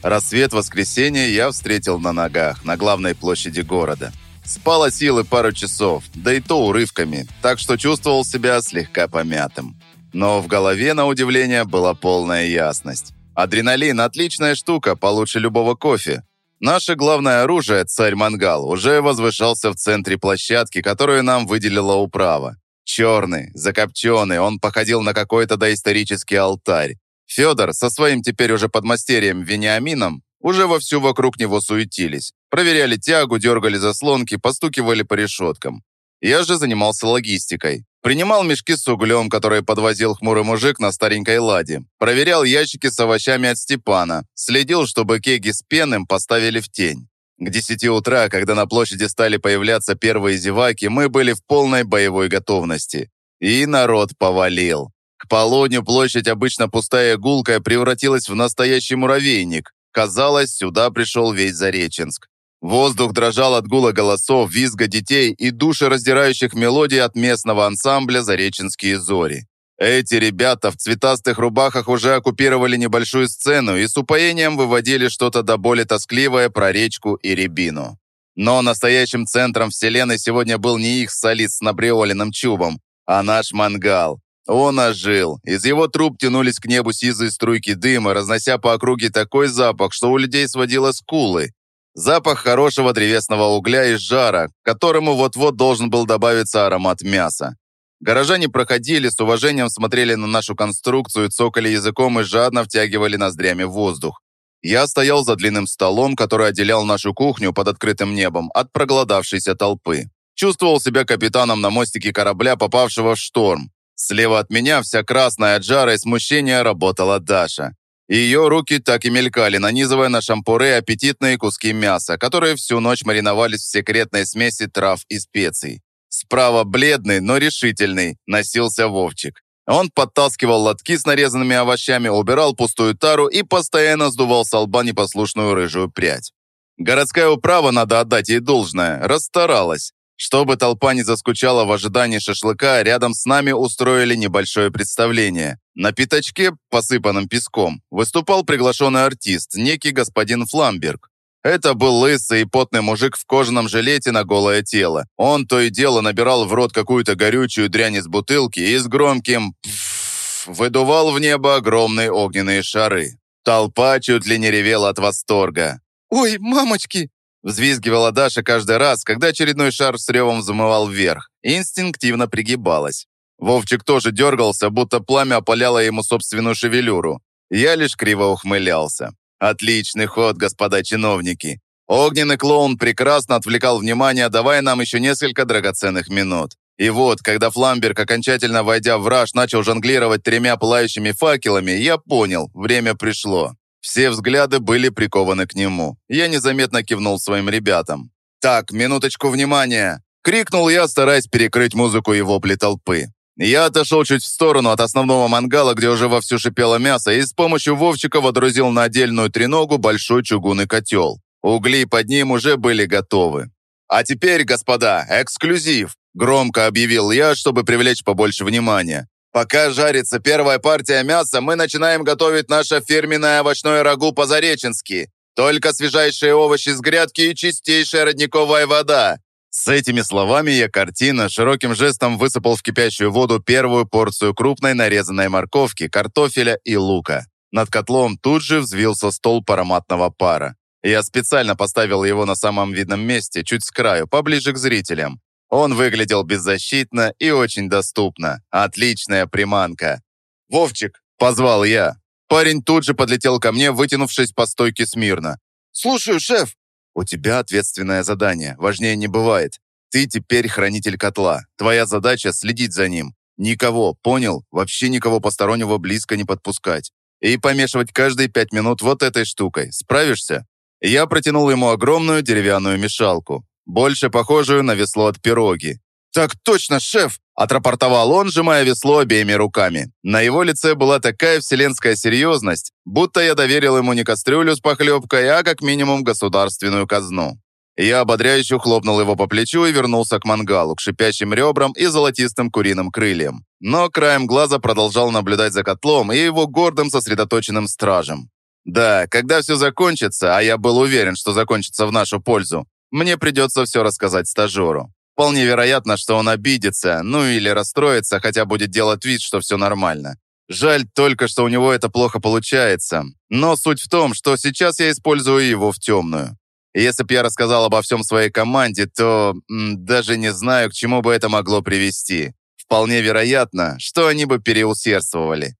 Рассвет воскресенья я встретил на ногах, на главной площади города. Спал силы пару часов, да и то урывками, так что чувствовал себя слегка помятым. Но в голове, на удивление, была полная ясность. Адреналин – отличная штука, получше любого кофе. Наше главное оружие, царь-мангал, уже возвышался в центре площадки, которую нам выделила управа. Черный, закопченный, он походил на какой-то доисторический алтарь. Федор со своим теперь уже подмастерьем Вениамином уже вовсю вокруг него суетились. Проверяли тягу, дергали заслонки, постукивали по решеткам. Я же занимался логистикой. Принимал мешки с углем, которые подвозил хмурый мужик на старенькой ладе. Проверял ящики с овощами от Степана. Следил, чтобы кеги с пеным поставили в тень. К 10 утра, когда на площади стали появляться первые зеваки, мы были в полной боевой готовности. И народ повалил. К площадь, обычно пустая и гулкая, превратилась в настоящий муравейник. Казалось, сюда пришел весь Зареченск. Воздух дрожал от гула голосов, визга детей и душераздирающих мелодий от местного ансамбля «Зареченские зори». Эти ребята в цветастых рубахах уже оккупировали небольшую сцену и с упоением выводили что-то до боли тоскливое про речку и рябину. Но настоящим центром вселенной сегодня был не их солист с набриоленным чубом, а наш мангал. Он ожил. Из его труб тянулись к небу сизые струйки дыма, разнося по округе такой запах, что у людей сводило скулы. Запах хорошего древесного угля и жара, которому вот-вот должен был добавиться аромат мяса. Горожане проходили, с уважением смотрели на нашу конструкцию, цокали языком и жадно втягивали ноздрями воздух. Я стоял за длинным столом, который отделял нашу кухню под открытым небом от проголодавшейся толпы. Чувствовал себя капитаном на мостике корабля, попавшего в шторм. Слева от меня, вся красная от жара и смущения, работала Даша. Ее руки так и мелькали, нанизывая на шампуры аппетитные куски мяса, которые всю ночь мариновались в секретной смеси трав и специй. Справа бледный, но решительный, носился Вовчик. Он подтаскивал лотки с нарезанными овощами, убирал пустую тару и постоянно сдувал с лба непослушную рыжую прядь. Городская управа, надо отдать ей должное, расстаралась. Чтобы толпа не заскучала в ожидании шашлыка, рядом с нами устроили небольшое представление. На пятачке, посыпанном песком, выступал приглашенный артист, некий господин Фламберг. Это был лысый и потный мужик в кожаном жилете на голое тело. Он то и дело набирал в рот какую-то горючую дрянь из бутылки и с громким «пф» выдувал в небо огромные огненные шары. Толпа чуть ли не ревела от восторга. «Ой, мамочки!» Взвизгивала Даша каждый раз, когда очередной шар с ревом взмывал вверх, и инстинктивно пригибалась. Вовчик тоже дергался, будто пламя опаляло ему собственную шевелюру. Я лишь криво ухмылялся. Отличный ход, господа чиновники. Огненный клоун прекрасно отвлекал внимание, давая нам еще несколько драгоценных минут. И вот, когда Фламберг, окончательно войдя в раж, начал жонглировать тремя пылающими факелами, я понял, время пришло. Все взгляды были прикованы к нему. Я незаметно кивнул своим ребятам. «Так, минуточку внимания!» Крикнул я, стараясь перекрыть музыку и вопли толпы. Я отошел чуть в сторону от основного мангала, где уже вовсю шипело мясо, и с помощью Вовчика водрузил на отдельную треногу большой чугунный котел. Угли под ним уже были готовы. «А теперь, господа, эксклюзив!» Громко объявил я, чтобы привлечь побольше внимания. Пока жарится первая партия мяса, мы начинаем готовить наше фирменное овощное рагу по-зареченски. Только свежайшие овощи с грядки и чистейшая родниковая вода. С этими словами я картина широким жестом высыпал в кипящую воду первую порцию крупной нарезанной морковки, картофеля и лука. Над котлом тут же взвился столб ароматного пара. Я специально поставил его на самом видном месте, чуть с краю, поближе к зрителям. Он выглядел беззащитно и очень доступно. Отличная приманка. «Вовчик!» – позвал я. Парень тут же подлетел ко мне, вытянувшись по стойке смирно. «Слушаю, шеф!» У тебя ответственное задание, важнее не бывает. Ты теперь хранитель котла. Твоя задача следить за ним. Никого, понял? Вообще никого постороннего близко не подпускать. И помешивать каждые пять минут вот этой штукой. Справишься? Я протянул ему огромную деревянную мешалку, больше похожую на весло от пироги. «Так точно, шеф!» – отрапортовал он, сжимая весло обеими руками. На его лице была такая вселенская серьезность, будто я доверил ему не кастрюлю с похлебкой, а как минимум государственную казну. Я ободряюще хлопнул его по плечу и вернулся к мангалу, к шипящим ребрам и золотистым куриным крыльям. Но краем глаза продолжал наблюдать за котлом и его гордым сосредоточенным стражем. Да, когда все закончится, а я был уверен, что закончится в нашу пользу, мне придется все рассказать стажеру. Вполне вероятно, что он обидится, ну или расстроится, хотя будет делать вид, что все нормально. Жаль только, что у него это плохо получается. Но суть в том, что сейчас я использую его в темную. если бы я рассказал обо всем своей команде, то м, даже не знаю, к чему бы это могло привести. Вполне вероятно, что они бы переусердствовали.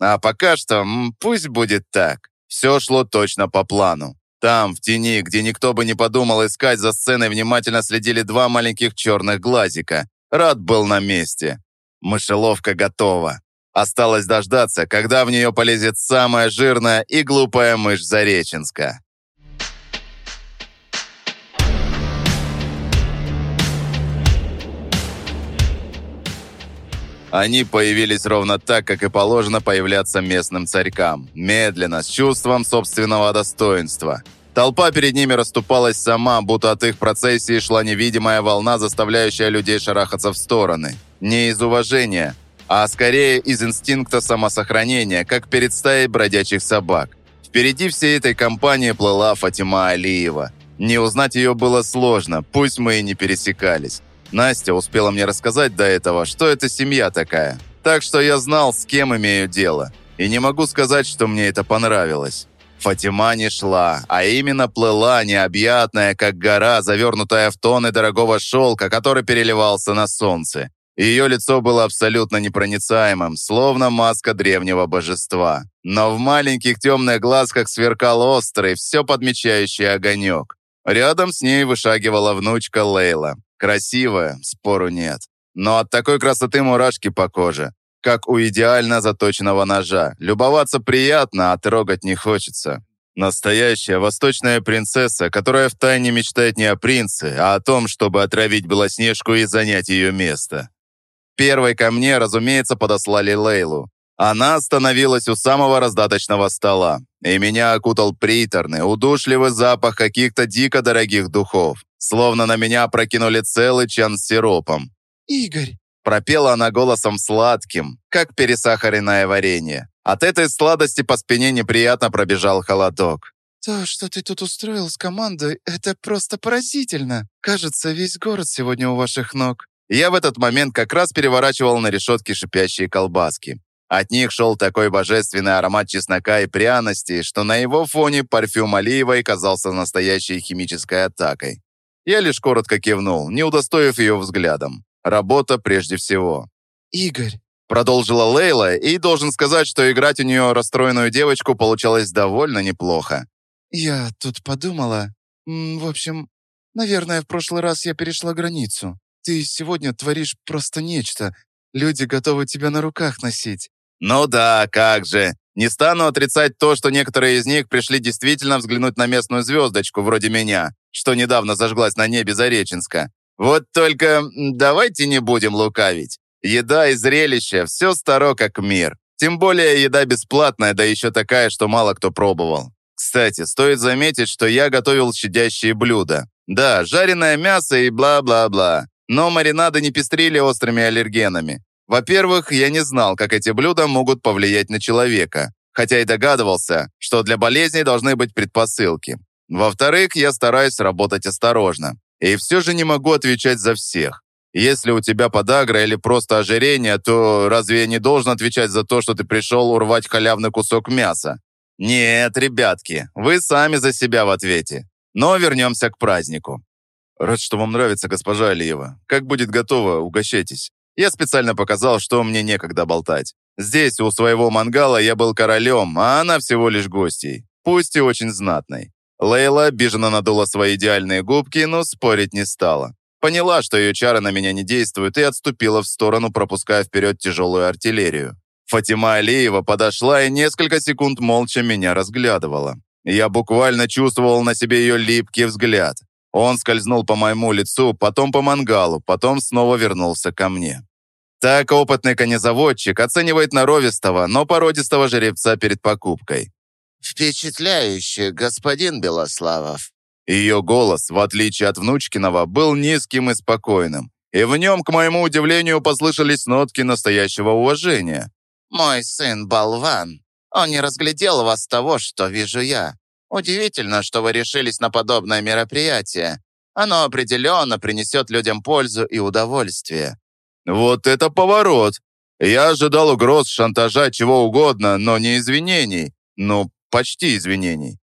А пока что м, пусть будет так. Все шло точно по плану. Там, в тени, где никто бы не подумал искать, за сценой внимательно следили два маленьких черных глазика. Рад был на месте. Мышеловка готова. Осталось дождаться, когда в нее полезет самая жирная и глупая мышь Зареченска. Они появились ровно так, как и положено появляться местным царькам. Медленно, с чувством собственного достоинства. Толпа перед ними расступалась сама, будто от их процессии шла невидимая волна, заставляющая людей шарахаться в стороны. Не из уважения, а скорее из инстинкта самосохранения, как перед стаей бродячих собак. Впереди всей этой компании плыла Фатима Алиева. Не узнать ее было сложно, пусть мы и не пересекались. Настя успела мне рассказать до этого, что это семья такая. Так что я знал, с кем имею дело. И не могу сказать, что мне это понравилось. Фатима не шла, а именно плыла необъятная, как гора, завернутая в тоны дорогого шелка, который переливался на солнце. Ее лицо было абсолютно непроницаемым, словно маска древнего божества. Но в маленьких темных глазках сверкал острый, все подмечающий огонек. Рядом с ней вышагивала внучка Лейла. Красивая, спору нет. Но от такой красоты мурашки по коже как у идеально заточенного ножа. Любоваться приятно, а трогать не хочется. Настоящая восточная принцесса, которая втайне мечтает не о принце, а о том, чтобы отравить Белоснежку и занять ее место. Первой ко мне, разумеется, подослали Лейлу. Она остановилась у самого раздаточного стола, и меня окутал приторный, удушливый запах каких-то дико дорогих духов, словно на меня прокинули целый чан с сиропом. «Игорь, Пропела она голосом сладким, как пересахаренное варенье. От этой сладости по спине неприятно пробежал холодок. «То, что ты тут устроил с командой, это просто поразительно. Кажется, весь город сегодня у ваших ног». Я в этот момент как раз переворачивал на решетке шипящие колбаски. От них шел такой божественный аромат чеснока и пряностей, что на его фоне парфюм Алиевой казался настоящей химической атакой. Я лишь коротко кивнул, не удостоив ее взглядом. Работа прежде всего. «Игорь», — продолжила Лейла, и должен сказать, что играть у нее расстроенную девочку получалось довольно неплохо. «Я тут подумала. В общем, наверное, в прошлый раз я перешла границу. Ты сегодня творишь просто нечто. Люди готовы тебя на руках носить». «Ну да, как же. Не стану отрицать то, что некоторые из них пришли действительно взглянуть на местную звездочку, вроде меня, что недавно зажглась на небе Зареченска. Вот только давайте не будем лукавить. Еда и зрелище – все старо как мир. Тем более еда бесплатная, да еще такая, что мало кто пробовал. Кстати, стоит заметить, что я готовил щадящие блюда. Да, жареное мясо и бла-бла-бла. Но маринады не пестрили острыми аллергенами. Во-первых, я не знал, как эти блюда могут повлиять на человека, хотя и догадывался, что для болезней должны быть предпосылки. Во-вторых, я стараюсь работать осторожно. И все же не могу отвечать за всех. Если у тебя подагра или просто ожирение, то разве я не должен отвечать за то, что ты пришел урвать халявный кусок мяса? Нет, ребятки, вы сами за себя в ответе. Но вернемся к празднику. Рад, что вам нравится, госпожа Алиева. Как будет готово, угощайтесь. Я специально показал, что мне некогда болтать. Здесь, у своего мангала, я был королем, а она всего лишь гостьей. Пусть и очень знатной. Лейла обиженно надула свои идеальные губки, но спорить не стала. Поняла, что ее чары на меня не действуют, и отступила в сторону, пропуская вперед тяжелую артиллерию. Фатима Алиева подошла и несколько секунд молча меня разглядывала. Я буквально чувствовал на себе ее липкий взгляд. Он скользнул по моему лицу, потом по мангалу, потом снова вернулся ко мне. Так опытный конезаводчик оценивает норовистого, но породистого жеребца перед покупкой. «Впечатляюще, господин Белославов». Ее голос, в отличие от внучкиного, был низким и спокойным, и в нем, к моему удивлению, послышались нотки настоящего уважения. «Мой сын болван. Он не разглядел вас того, что вижу я. Удивительно, что вы решились на подобное мероприятие. Оно определенно принесет людям пользу и удовольствие». «Вот это поворот! Я ожидал угроз, шантажа, чего угодно, но не извинений. Ну, Почти извинений.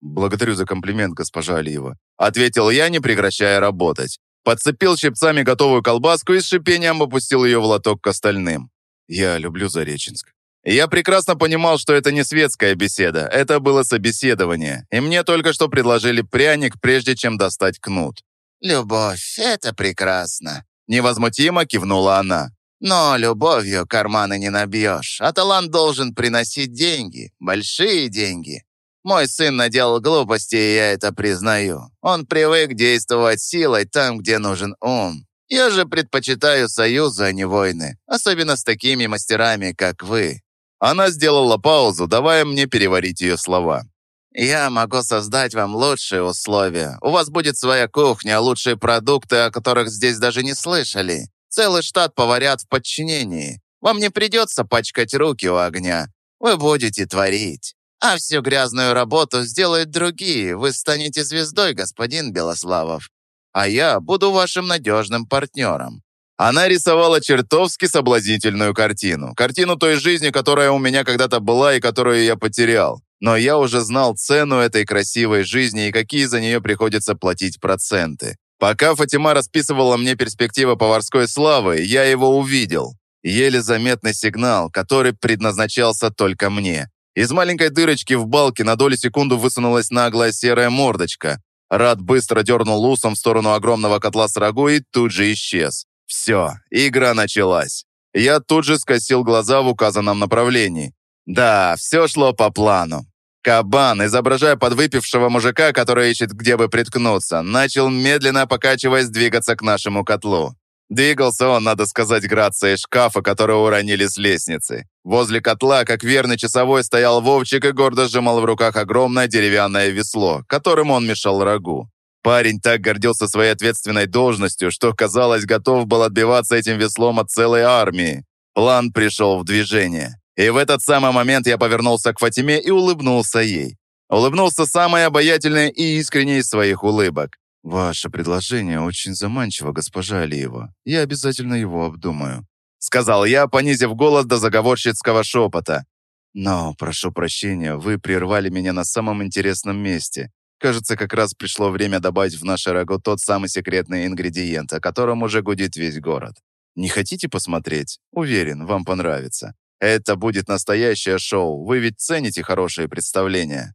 «Благодарю за комплимент, госпожа Алиева», ответил я, не прекращая работать. Подцепил щипцами готовую колбаску и с шипением опустил ее в лоток к остальным. Я люблю Зареченск. Я прекрасно понимал, что это не светская беседа, это было собеседование, и мне только что предложили пряник, прежде чем достать кнут. «Любовь — это прекрасно», — невозмутимо кивнула она. Но любовью карманы не набьешь, а талант должен приносить деньги, большие деньги. Мой сын наделал глупости, и я это признаю. Он привык действовать силой там, где нужен ум. Я же предпочитаю союзы, а не войны, особенно с такими мастерами, как вы». Она сделала паузу, давая мне переварить ее слова. «Я могу создать вам лучшие условия. У вас будет своя кухня, лучшие продукты, о которых здесь даже не слышали. Целый штат поварят в подчинении. Вам не придется пачкать руки у огня. Вы будете творить. А всю грязную работу сделают другие. Вы станете звездой, господин Белославов. А я буду вашим надежным партнером. Она рисовала чертовски соблазнительную картину. Картину той жизни, которая у меня когда-то была и которую я потерял. Но я уже знал цену этой красивой жизни и какие за нее приходится платить проценты. Пока Фатима расписывала мне перспективы поварской славы, я его увидел. Еле заметный сигнал, который предназначался только мне. Из маленькой дырочки в балке на долю секунду высунулась наглая серая мордочка. Рад быстро дернул усом в сторону огромного котла с рагу и тут же исчез. Все, игра началась. Я тут же скосил глаза в указанном направлении. Да, все шло по плану. Кабан, изображая подвыпившего мужика, который ищет, где бы приткнуться, начал медленно покачиваясь двигаться к нашему котлу. Двигался он, надо сказать, грацией шкафа, который уронили с лестницы. Возле котла, как верный часовой, стоял Вовчик и гордо сжимал в руках огромное деревянное весло, которым он мешал рагу. Парень так гордился своей ответственной должностью, что, казалось, готов был отбиваться этим веслом от целой армии. План пришел в движение. И в этот самый момент я повернулся к Фатиме и улыбнулся ей. Улыбнулся самой обаятельной и искренней из своих улыбок. «Ваше предложение очень заманчиво, госпожа Алиева. Я обязательно его обдумаю», — сказал я, понизив голос до заговорщицкого шепота. «Но, прошу прощения, вы прервали меня на самом интересном месте. Кажется, как раз пришло время добавить в наше рагу тот самый секретный ингредиент, о котором уже гудит весь город. Не хотите посмотреть? Уверен, вам понравится. Это будет настоящее шоу. Вы ведь цените хорошие представления.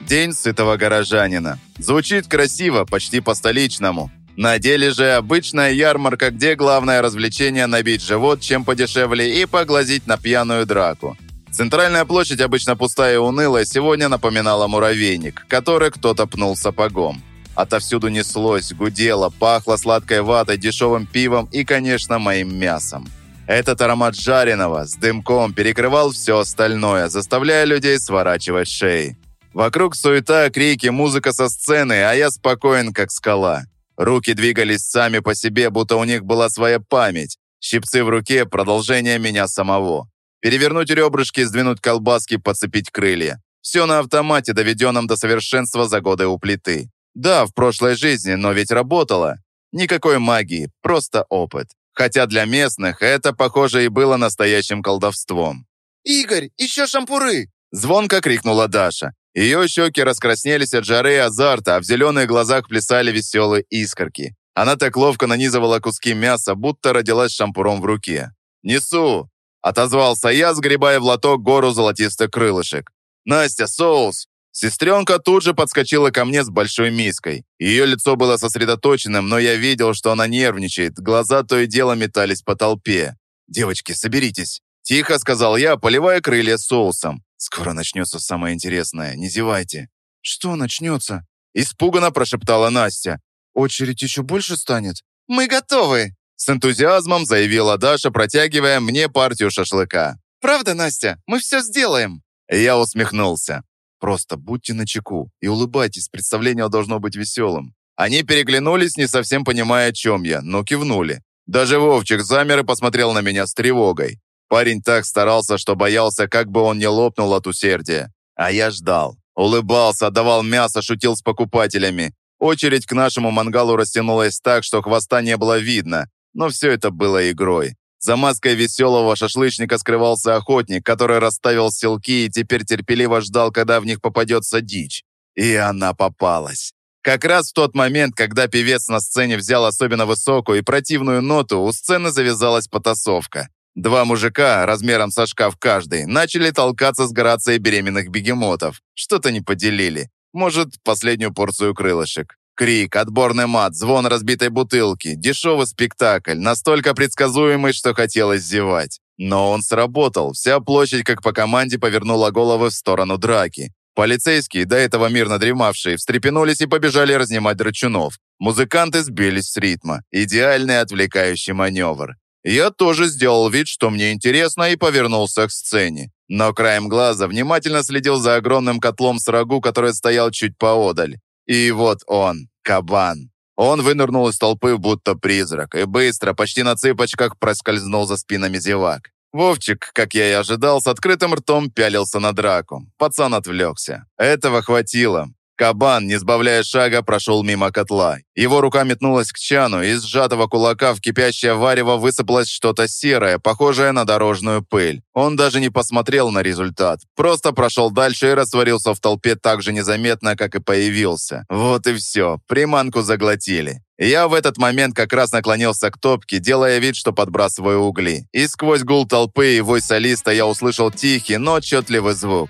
День сытого горожанина. Звучит красиво, почти по-столичному. На деле же обычная ярмарка, где главное развлечение набить живот чем подешевле и поглазить на пьяную драку. Центральная площадь, обычно пустая и унылая, сегодня напоминала муравейник, который кто-то пнул сапогом. Отовсюду неслось, гудело, пахло сладкой ватой, дешевым пивом и, конечно, моим мясом. Этот аромат жареного с дымком перекрывал все остальное, заставляя людей сворачивать шеи. Вокруг суета, крики, музыка со сцены, а я спокоен, как скала. Руки двигались сами по себе, будто у них была своя память. Щипцы в руке – продолжение меня самого. Перевернуть ребрышки, сдвинуть колбаски, подцепить крылья. Все на автомате, доведенном до совершенства за годы у плиты. Да, в прошлой жизни, но ведь работало. Никакой магии, просто опыт. Хотя для местных это, похоже, и было настоящим колдовством. «Игорь, еще шампуры!» Звонко крикнула Даша. Ее щеки раскраснелись от жары и азарта, а в зеленых глазах плясали веселые искорки. Она так ловко нанизывала куски мяса, будто родилась шампуром в руке. «Несу!» – отозвался я, сгребая в лоток гору золотистых крылышек. «Настя, соус!» Сестренка тут же подскочила ко мне с большой миской. Ее лицо было сосредоточенным, но я видел, что она нервничает. Глаза то и дело метались по толпе. «Девочки, соберитесь!» Тихо сказал я, поливая крылья соусом. «Скоро начнется самое интересное, не зевайте». «Что начнется?» Испуганно прошептала Настя. «Очередь еще больше станет?» «Мы готовы!» С энтузиазмом заявила Даша, протягивая мне партию шашлыка. «Правда, Настя? Мы все сделаем!» Я усмехнулся. Просто будьте начеку и улыбайтесь, представление должно быть веселым. Они переглянулись, не совсем понимая, о чем я, но кивнули. Даже Вовчик замер и посмотрел на меня с тревогой. Парень так старался, что боялся, как бы он не лопнул от усердия. А я ждал. Улыбался, отдавал мясо, шутил с покупателями. Очередь к нашему мангалу растянулась так, что хвоста не было видно. Но все это было игрой. За маской веселого шашлычника скрывался охотник, который расставил селки и теперь терпеливо ждал, когда в них попадется дичь. И она попалась. Как раз в тот момент, когда певец на сцене взял особенно высокую и противную ноту, у сцены завязалась потасовка. Два мужика, размером со шкаф каждый, начали толкаться с грацией беременных бегемотов. Что-то не поделили. Может, последнюю порцию крылышек. Крик, отборный мат, звон разбитой бутылки, дешевый спектакль, настолько предсказуемый, что хотелось зевать. Но он сработал. Вся площадь, как по команде, повернула головы в сторону драки. Полицейские, до этого мирно дремавшие, встрепенулись и побежали разнимать драчунов. Музыканты сбились с ритма. Идеальный отвлекающий маневр. Я тоже сделал вид, что мне интересно, и повернулся к сцене. Но краем глаза внимательно следил за огромным котлом с рагу, который стоял чуть поодаль. И вот он, кабан. Он вынырнул из толпы, будто призрак, и быстро, почти на цыпочках, проскользнул за спинами зевак. Вовчик, как я и ожидал, с открытым ртом пялился на драку. Пацан отвлекся. Этого хватило. Кабан, не сбавляя шага, прошел мимо котла. Его рука метнулась к чану, из сжатого кулака в кипящее варево высыпалось что-то серое, похожее на дорожную пыль. Он даже не посмотрел на результат. Просто прошел дальше и растворился в толпе так же незаметно, как и появился. Вот и все. Приманку заглотили. Я в этот момент как раз наклонился к топке, делая вид, что подбрасываю угли. И сквозь гул толпы и вой солиста я услышал тихий, но отчетливый звук.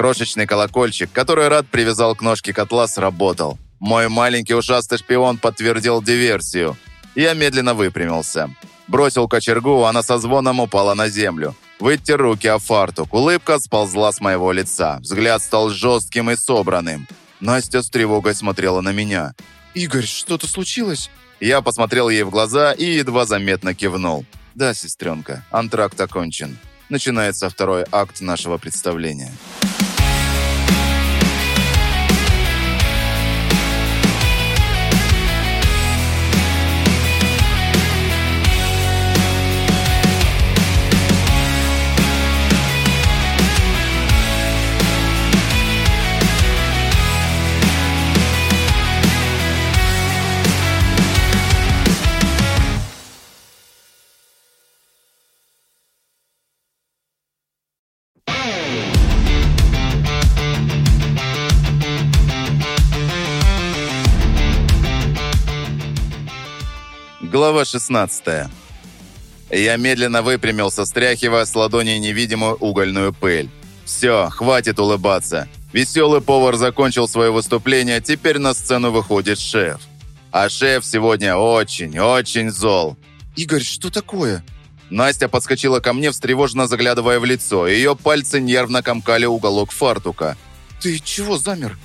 Крошечный колокольчик, который Рад привязал к ножке котла, сработал. Мой маленький ушастый шпион подтвердил диверсию. Я медленно выпрямился. Бросил кочергу, она со звоном упала на землю. Вытер руки о фартук. Улыбка сползла с моего лица. Взгляд стал жестким и собранным. Настя с тревогой смотрела на меня. «Игорь, что-то случилось?» Я посмотрел ей в глаза и едва заметно кивнул. «Да, сестренка, антракт окончен. Начинается второй акт нашего представления». Глава 16. Я медленно выпрямился, стряхивая с ладони невидимую угольную пыль. Все, хватит улыбаться. Веселый повар закончил свое выступление, теперь на сцену выходит шеф. А шеф сегодня очень, очень зол. «Игорь, что такое?» Настя подскочила ко мне, встревоженно заглядывая в лицо. Ее пальцы нервно комкали уголок фартука. «Ты чего замер?»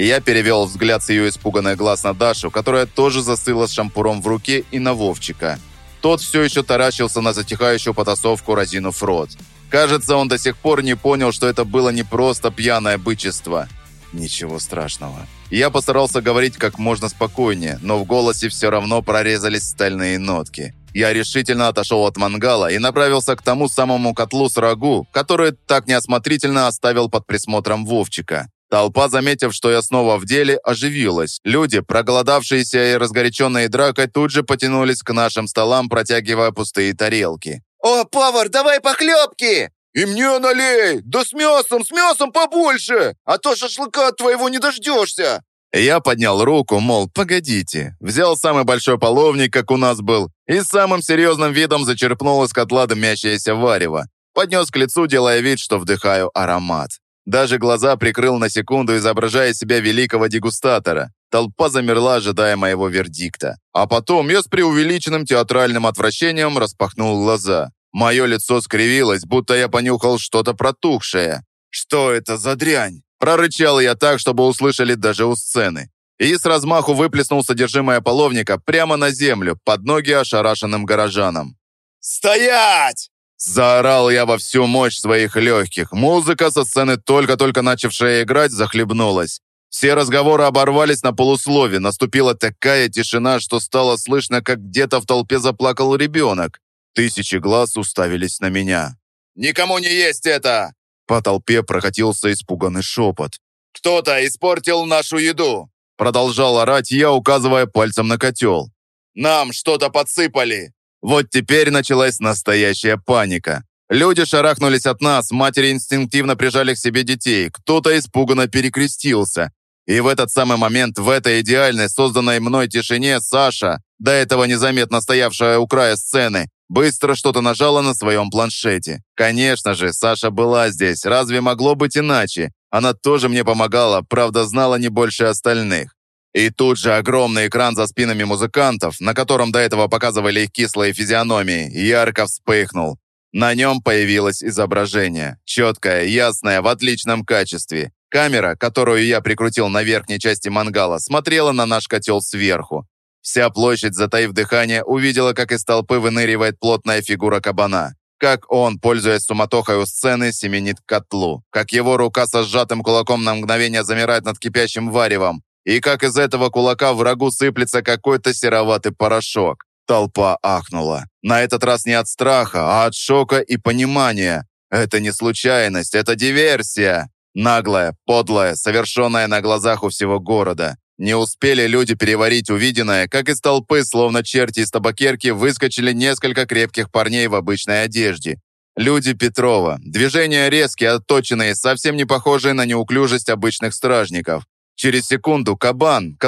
Я перевел взгляд с ее испуганных глаз на Дашу, которая тоже застыла с шампуром в руке, и на Вовчика. Тот все еще таращился на затихающую потасовку, разинув рот. Кажется, он до сих пор не понял, что это было не просто пьяное бычество. Ничего страшного. Я постарался говорить как можно спокойнее, но в голосе все равно прорезались стальные нотки. Я решительно отошел от мангала и направился к тому самому котлу с рагу, который так неосмотрительно оставил под присмотром Вовчика. Толпа, заметив, что я снова в деле, оживилась. Люди, проголодавшиеся и разгоряченные дракой, тут же потянулись к нашим столам, протягивая пустые тарелки. «О, повар, давай похлебки!» «И мне налей! Да с мясом, с мясом побольше! А то шашлыка твоего не дождешься!» Я поднял руку, мол, погодите. Взял самый большой половник, как у нас был, и самым серьезным видом зачерпнул из котла дымящееся варево. Поднес к лицу, делая вид, что вдыхаю аромат. Даже глаза прикрыл на секунду, изображая себя великого дегустатора. Толпа замерла, ожидая моего вердикта. А потом я с преувеличенным театральным отвращением распахнул глаза. Мое лицо скривилось, будто я понюхал что-то протухшее. «Что это за дрянь?» Прорычал я так, чтобы услышали даже у сцены. И с размаху выплеснул содержимое половника прямо на землю, под ноги ошарашенным горожанам. «Стоять!» Заорал я во всю мощь своих легких. Музыка со сцены, только-только начавшая играть, захлебнулась. Все разговоры оборвались на полуслове. Наступила такая тишина, что стало слышно, как где-то в толпе заплакал ребенок. Тысячи глаз уставились на меня. «Никому не есть это!» По толпе прокатился испуганный шепот. «Кто-то испортил нашу еду!» Продолжал орать я, указывая пальцем на котел. «Нам что-то подсыпали!» Вот теперь началась настоящая паника. Люди шарахнулись от нас, матери инстинктивно прижали к себе детей, кто-то испуганно перекрестился. И в этот самый момент, в этой идеальной, созданной мной тишине, Саша, до этого незаметно стоявшая у края сцены, быстро что-то нажала на своем планшете. Конечно же, Саша была здесь, разве могло быть иначе? Она тоже мне помогала, правда, знала не больше остальных. И тут же огромный экран за спинами музыкантов, на котором до этого показывали их кислые физиономии, ярко вспыхнул. На нем появилось изображение. Четкое, ясное, в отличном качестве. Камера, которую я прикрутил на верхней части мангала, смотрела на наш котел сверху. Вся площадь, затаив дыхание, увидела, как из толпы выныривает плотная фигура кабана. Как он, пользуясь суматохой у сцены, семенит к котлу. Как его рука со сжатым кулаком на мгновение замирает над кипящим варевом и как из этого кулака врагу сыплется какой-то сероватый порошок. Толпа ахнула. На этот раз не от страха, а от шока и понимания. Это не случайность, это диверсия. Наглая, подлая, совершенная на глазах у всего города. Не успели люди переварить увиденное, как из толпы, словно черти из табакерки, выскочили несколько крепких парней в обычной одежде. Люди Петрова. Движения резкие, отточенные, совсем не похожие на неуклюжесть обычных стражников. Через секунду кабан, который